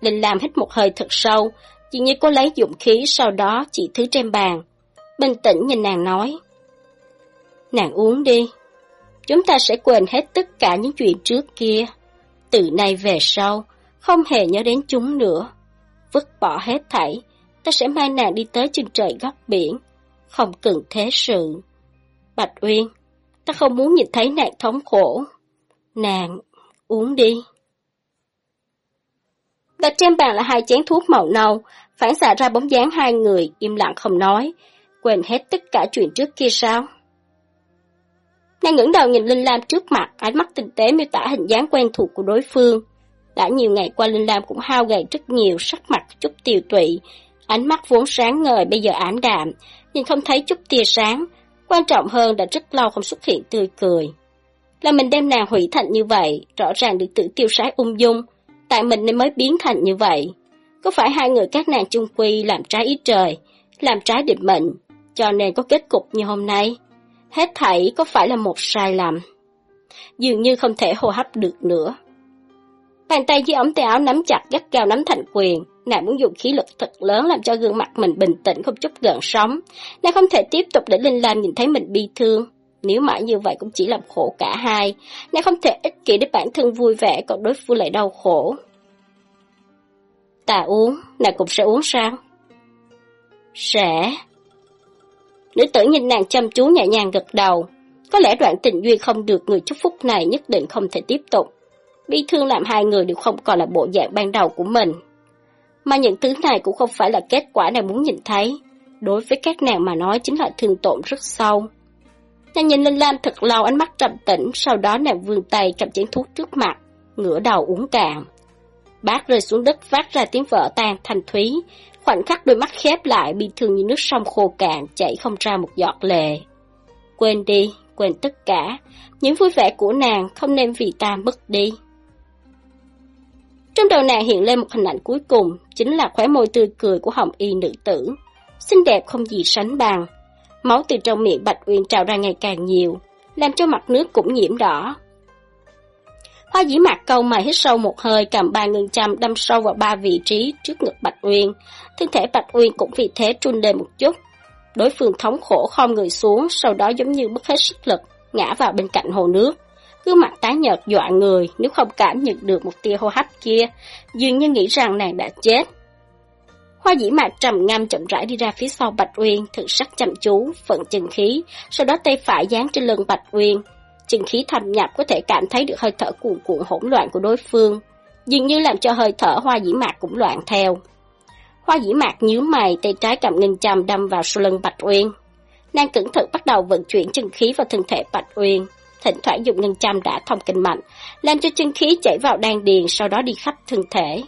A: Linh làm hít một hơi thật sâu, chỉ như có lấy dụng khí sau đó chỉ thứ trên bàn. Bình tĩnh nhìn nàng nói. Nàng uống đi. Chúng ta sẽ quên hết tất cả những chuyện trước kia. Từ nay về sau, không hề nhớ đến chúng nữa. Vứt bỏ hết thảy, ta sẽ mang nàng đi tới chân trời góc biển. Không cần thế sự. Bạch Uyên, ta không muốn nhìn thấy nàng thống khổ. Nàng, uống đi. Đặt trên bàn là hai chén thuốc màu nâu, phản xạ ra bóng dáng hai người, im lặng không nói. Quên hết tất cả chuyện trước kia sao? Nàng ngẩng đầu nhìn Linh Lam trước mặt, ánh mắt tinh tế miêu tả hình dáng quen thuộc của đối phương. Đã nhiều ngày qua Linh Lam cũng hao gầy rất nhiều, sắc mặt chút tiều tụy. Ánh mắt vốn sáng ngời bây giờ ảm đạm, nhìn không thấy chút tia sáng. Quan trọng hơn đã rất lâu không xuất hiện tươi cười. Là mình đem nàng hủy thành như vậy, rõ ràng được tự tiêu sái ung dung, tại mình nên mới biến thành như vậy. Có phải hai người các nàng chung quy làm trái ý trời, làm trái định mệnh, cho nên có kết cục như hôm nay? Hết thảy có phải là một sai lầm? Dường như không thể hô hấp được nữa. Bàn tay dưới ống tay áo nắm chặt gắt gao nắm thành quyền, nàng muốn dùng khí lực thật lớn làm cho gương mặt mình bình tĩnh không chút gợn sóng. Nàng không thể tiếp tục để Linh Lam nhìn thấy mình bi thương. Nếu mãi như vậy cũng chỉ làm khổ cả hai. Nàng không thể ích kỷ để bản thân vui vẻ còn đối phương lại đau khổ. Ta uống, nàng cũng sẽ uống sao? Sẽ. Nữ tử nhìn nàng chăm chú nhẹ nhàng gật đầu. Có lẽ đoạn tình duyên không được người chúc phúc này nhất định không thể tiếp tục. Bi thương làm hai người đều không còn là bộ dạng ban đầu của mình. Mà những thứ này cũng không phải là kết quả nàng muốn nhìn thấy. Đối với các nàng mà nói chính là thương tổn rất sâu. Nàng nhìn Linh Lam thật lâu ánh mắt trầm tĩnh, sau đó nàng vươn tay cầm chén thuốc trước mặt, ngửa đầu uống cạn. bác rơi xuống đất phát ra tiếng vỡ tan thanh thúy, khoảnh khắc đôi mắt khép lại bị thương như nước sông khô cạn chảy không ra một giọt lệ. Quên đi, quên tất cả, những vui vẻ của nàng không nên vì ta mất đi. Trong đầu nàng hiện lên một hình ảnh cuối cùng, chính là khóe môi tươi cười của hồng y nữ tử. Xinh đẹp không gì sánh bằng. Máu từ trong miệng Bạch Uyên trào ra ngày càng nhiều, làm cho mặt nước cũng nhiễm đỏ. Hoa dĩ mặt câu mày hít sâu một hơi cầm ba ngân châm đâm sâu vào ba vị trí trước ngực Bạch Uyên. Thân thể Bạch Uyên cũng vì thế trun lên một chút. Đối phương thống khổ khom người xuống, sau đó giống như mất hết sức lực, ngã vào bên cạnh hồ nước. Gương mặt tái nhợt dọa người nếu không cảm nhận được một tia hô hấp kia, dường như nghĩ rằng nàng đã chết. Hoa dĩ mạc trầm ngâm chậm rãi đi ra phía sau Bạch Uyên, thử sắc chăm chú, vận chân khí, sau đó tay phải dán trên lưng Bạch Uyên. Chân khí thâm nhập có thể cảm thấy được hơi thở cuồn cuộn hỗn loạn của đối phương, dường như làm cho hơi thở hoa dĩ mạc cũng loạn theo. Hoa dĩ mạc nhíu mày, tay trái cầm ngân châm đâm vào sau lưng Bạch Uyên. Nàng cẩn thận bắt đầu vận chuyển chân khí vào thân thể Bạch Uyên, thỉnh thoảng dùng ngân châm đã thông kinh mạnh, làm cho chân khí chảy vào đan điền sau đó đi khắp thân thể.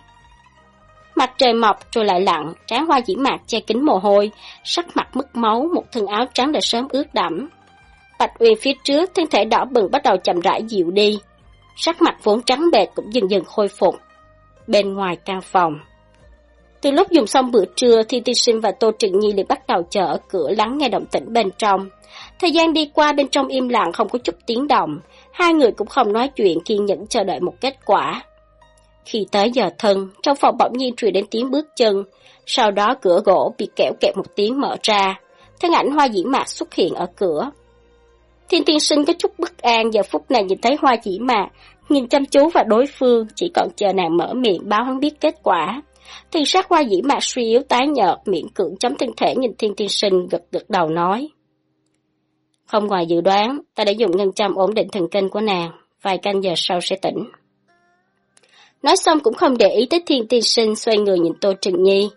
A: Mặt trời mọc rồi lại lặn, trán hoa dĩ mạc che kính mồ hôi, sắc mặt mất máu, một thân áo trắng đã sớm ướt đẫm. Bạch Uyên phía trước, thân thể đỏ bừng bắt đầu chậm rãi dịu đi. Sắc mặt vốn trắng bệt cũng dần dần khôi phục. Bên ngoài căn phòng. Từ lúc dùng xong bữa trưa, thì Ti Sinh và Tô Trịnh Nhi liền bắt đầu chờ ở cửa lắng nghe động tĩnh bên trong. Thời gian đi qua bên trong im lặng không có chút tiếng động, hai người cũng không nói chuyện kiên nhẫn chờ đợi một kết quả. Khi tới giờ thân, trong phòng bỗng nhiên truyền đến tiếng bước chân, sau đó cửa gỗ bị kẹo kẹt một tiếng mở ra, thân ảnh hoa dĩ mạc xuất hiện ở cửa. Thiên tiên sinh có chút bất an giờ phút này nhìn thấy hoa dĩ mạc, nhìn chăm chú vào đối phương, chỉ còn chờ nàng mở miệng báo hắn biết kết quả. Thì sát hoa dĩ mạc suy yếu tái nhợt, miệng cưỡng chấm thân thể nhìn thiên tiên sinh gật gật đầu nói. Không ngoài dự đoán, ta đã dùng ngân châm ổn định thần kinh của nàng, vài canh giờ sau sẽ tỉnh. Nói xong cũng không để ý tới thiên tiên sinh xoay người nhìn Tô Trừng Nhi.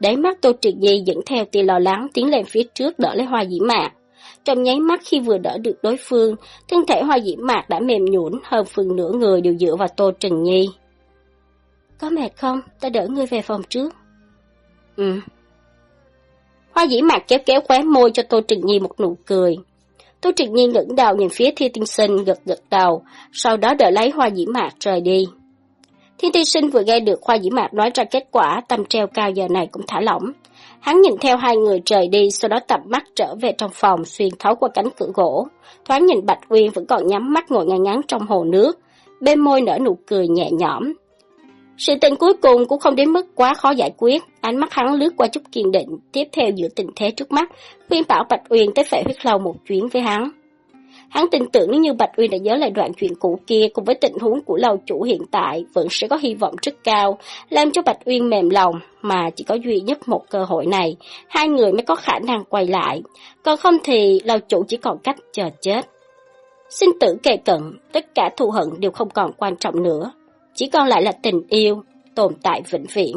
A: Đáy mắt Tô Trừng Nhi dẫn theo tia lo lắng tiến lên phía trước đỡ lấy hoa dĩ mạc. Trong nháy mắt khi vừa đỡ được đối phương, thân thể hoa dĩ mạc đã mềm nhũn hơn phần nửa người đều dựa vào Tô Trừng Nhi. Có mệt không? Ta đỡ ngươi về phòng trước. Ừ. Hoa dĩ mạc kéo kéo khóe môi cho Tô Trừng Nhi một nụ cười. Tô Trừng Nhi ngẩng đầu nhìn phía Thiên Tiên Sinh gật gật đầu, sau đó đỡ lấy hoa dĩ mạc rời đi. Thiên tiên sinh vừa nghe được Hoa dĩ mạc nói ra kết quả, tâm treo cao giờ này cũng thả lỏng. Hắn nhìn theo hai người rời đi, sau đó tập mắt trở về trong phòng, xuyên thấu qua cánh cửa gỗ. Thoáng nhìn Bạch Uyên vẫn còn nhắm mắt ngồi ngay ngắn trong hồ nước, bên môi nở nụ cười nhẹ nhõm. Sự tình cuối cùng cũng không đến mức quá khó giải quyết, ánh mắt hắn lướt qua chút kiên định, tiếp theo giữa tình thế trước mắt, khuyên bảo Bạch Uyên tới phải huyết lâu một chuyến với hắn. Hắn tin tưởng nếu như Bạch Uyên đã nhớ lại đoạn chuyện cũ kia cùng với tình huống của lâu chủ hiện tại vẫn sẽ có hy vọng rất cao, làm cho Bạch Uyên mềm lòng, mà chỉ có duy nhất một cơ hội này, hai người mới có khả năng quay lại, còn không thì lâu chủ chỉ còn cách chờ chết. Sinh tử kề cận, tất cả thù hận đều không còn quan trọng nữa, chỉ còn lại là tình yêu, tồn tại vĩnh viễn.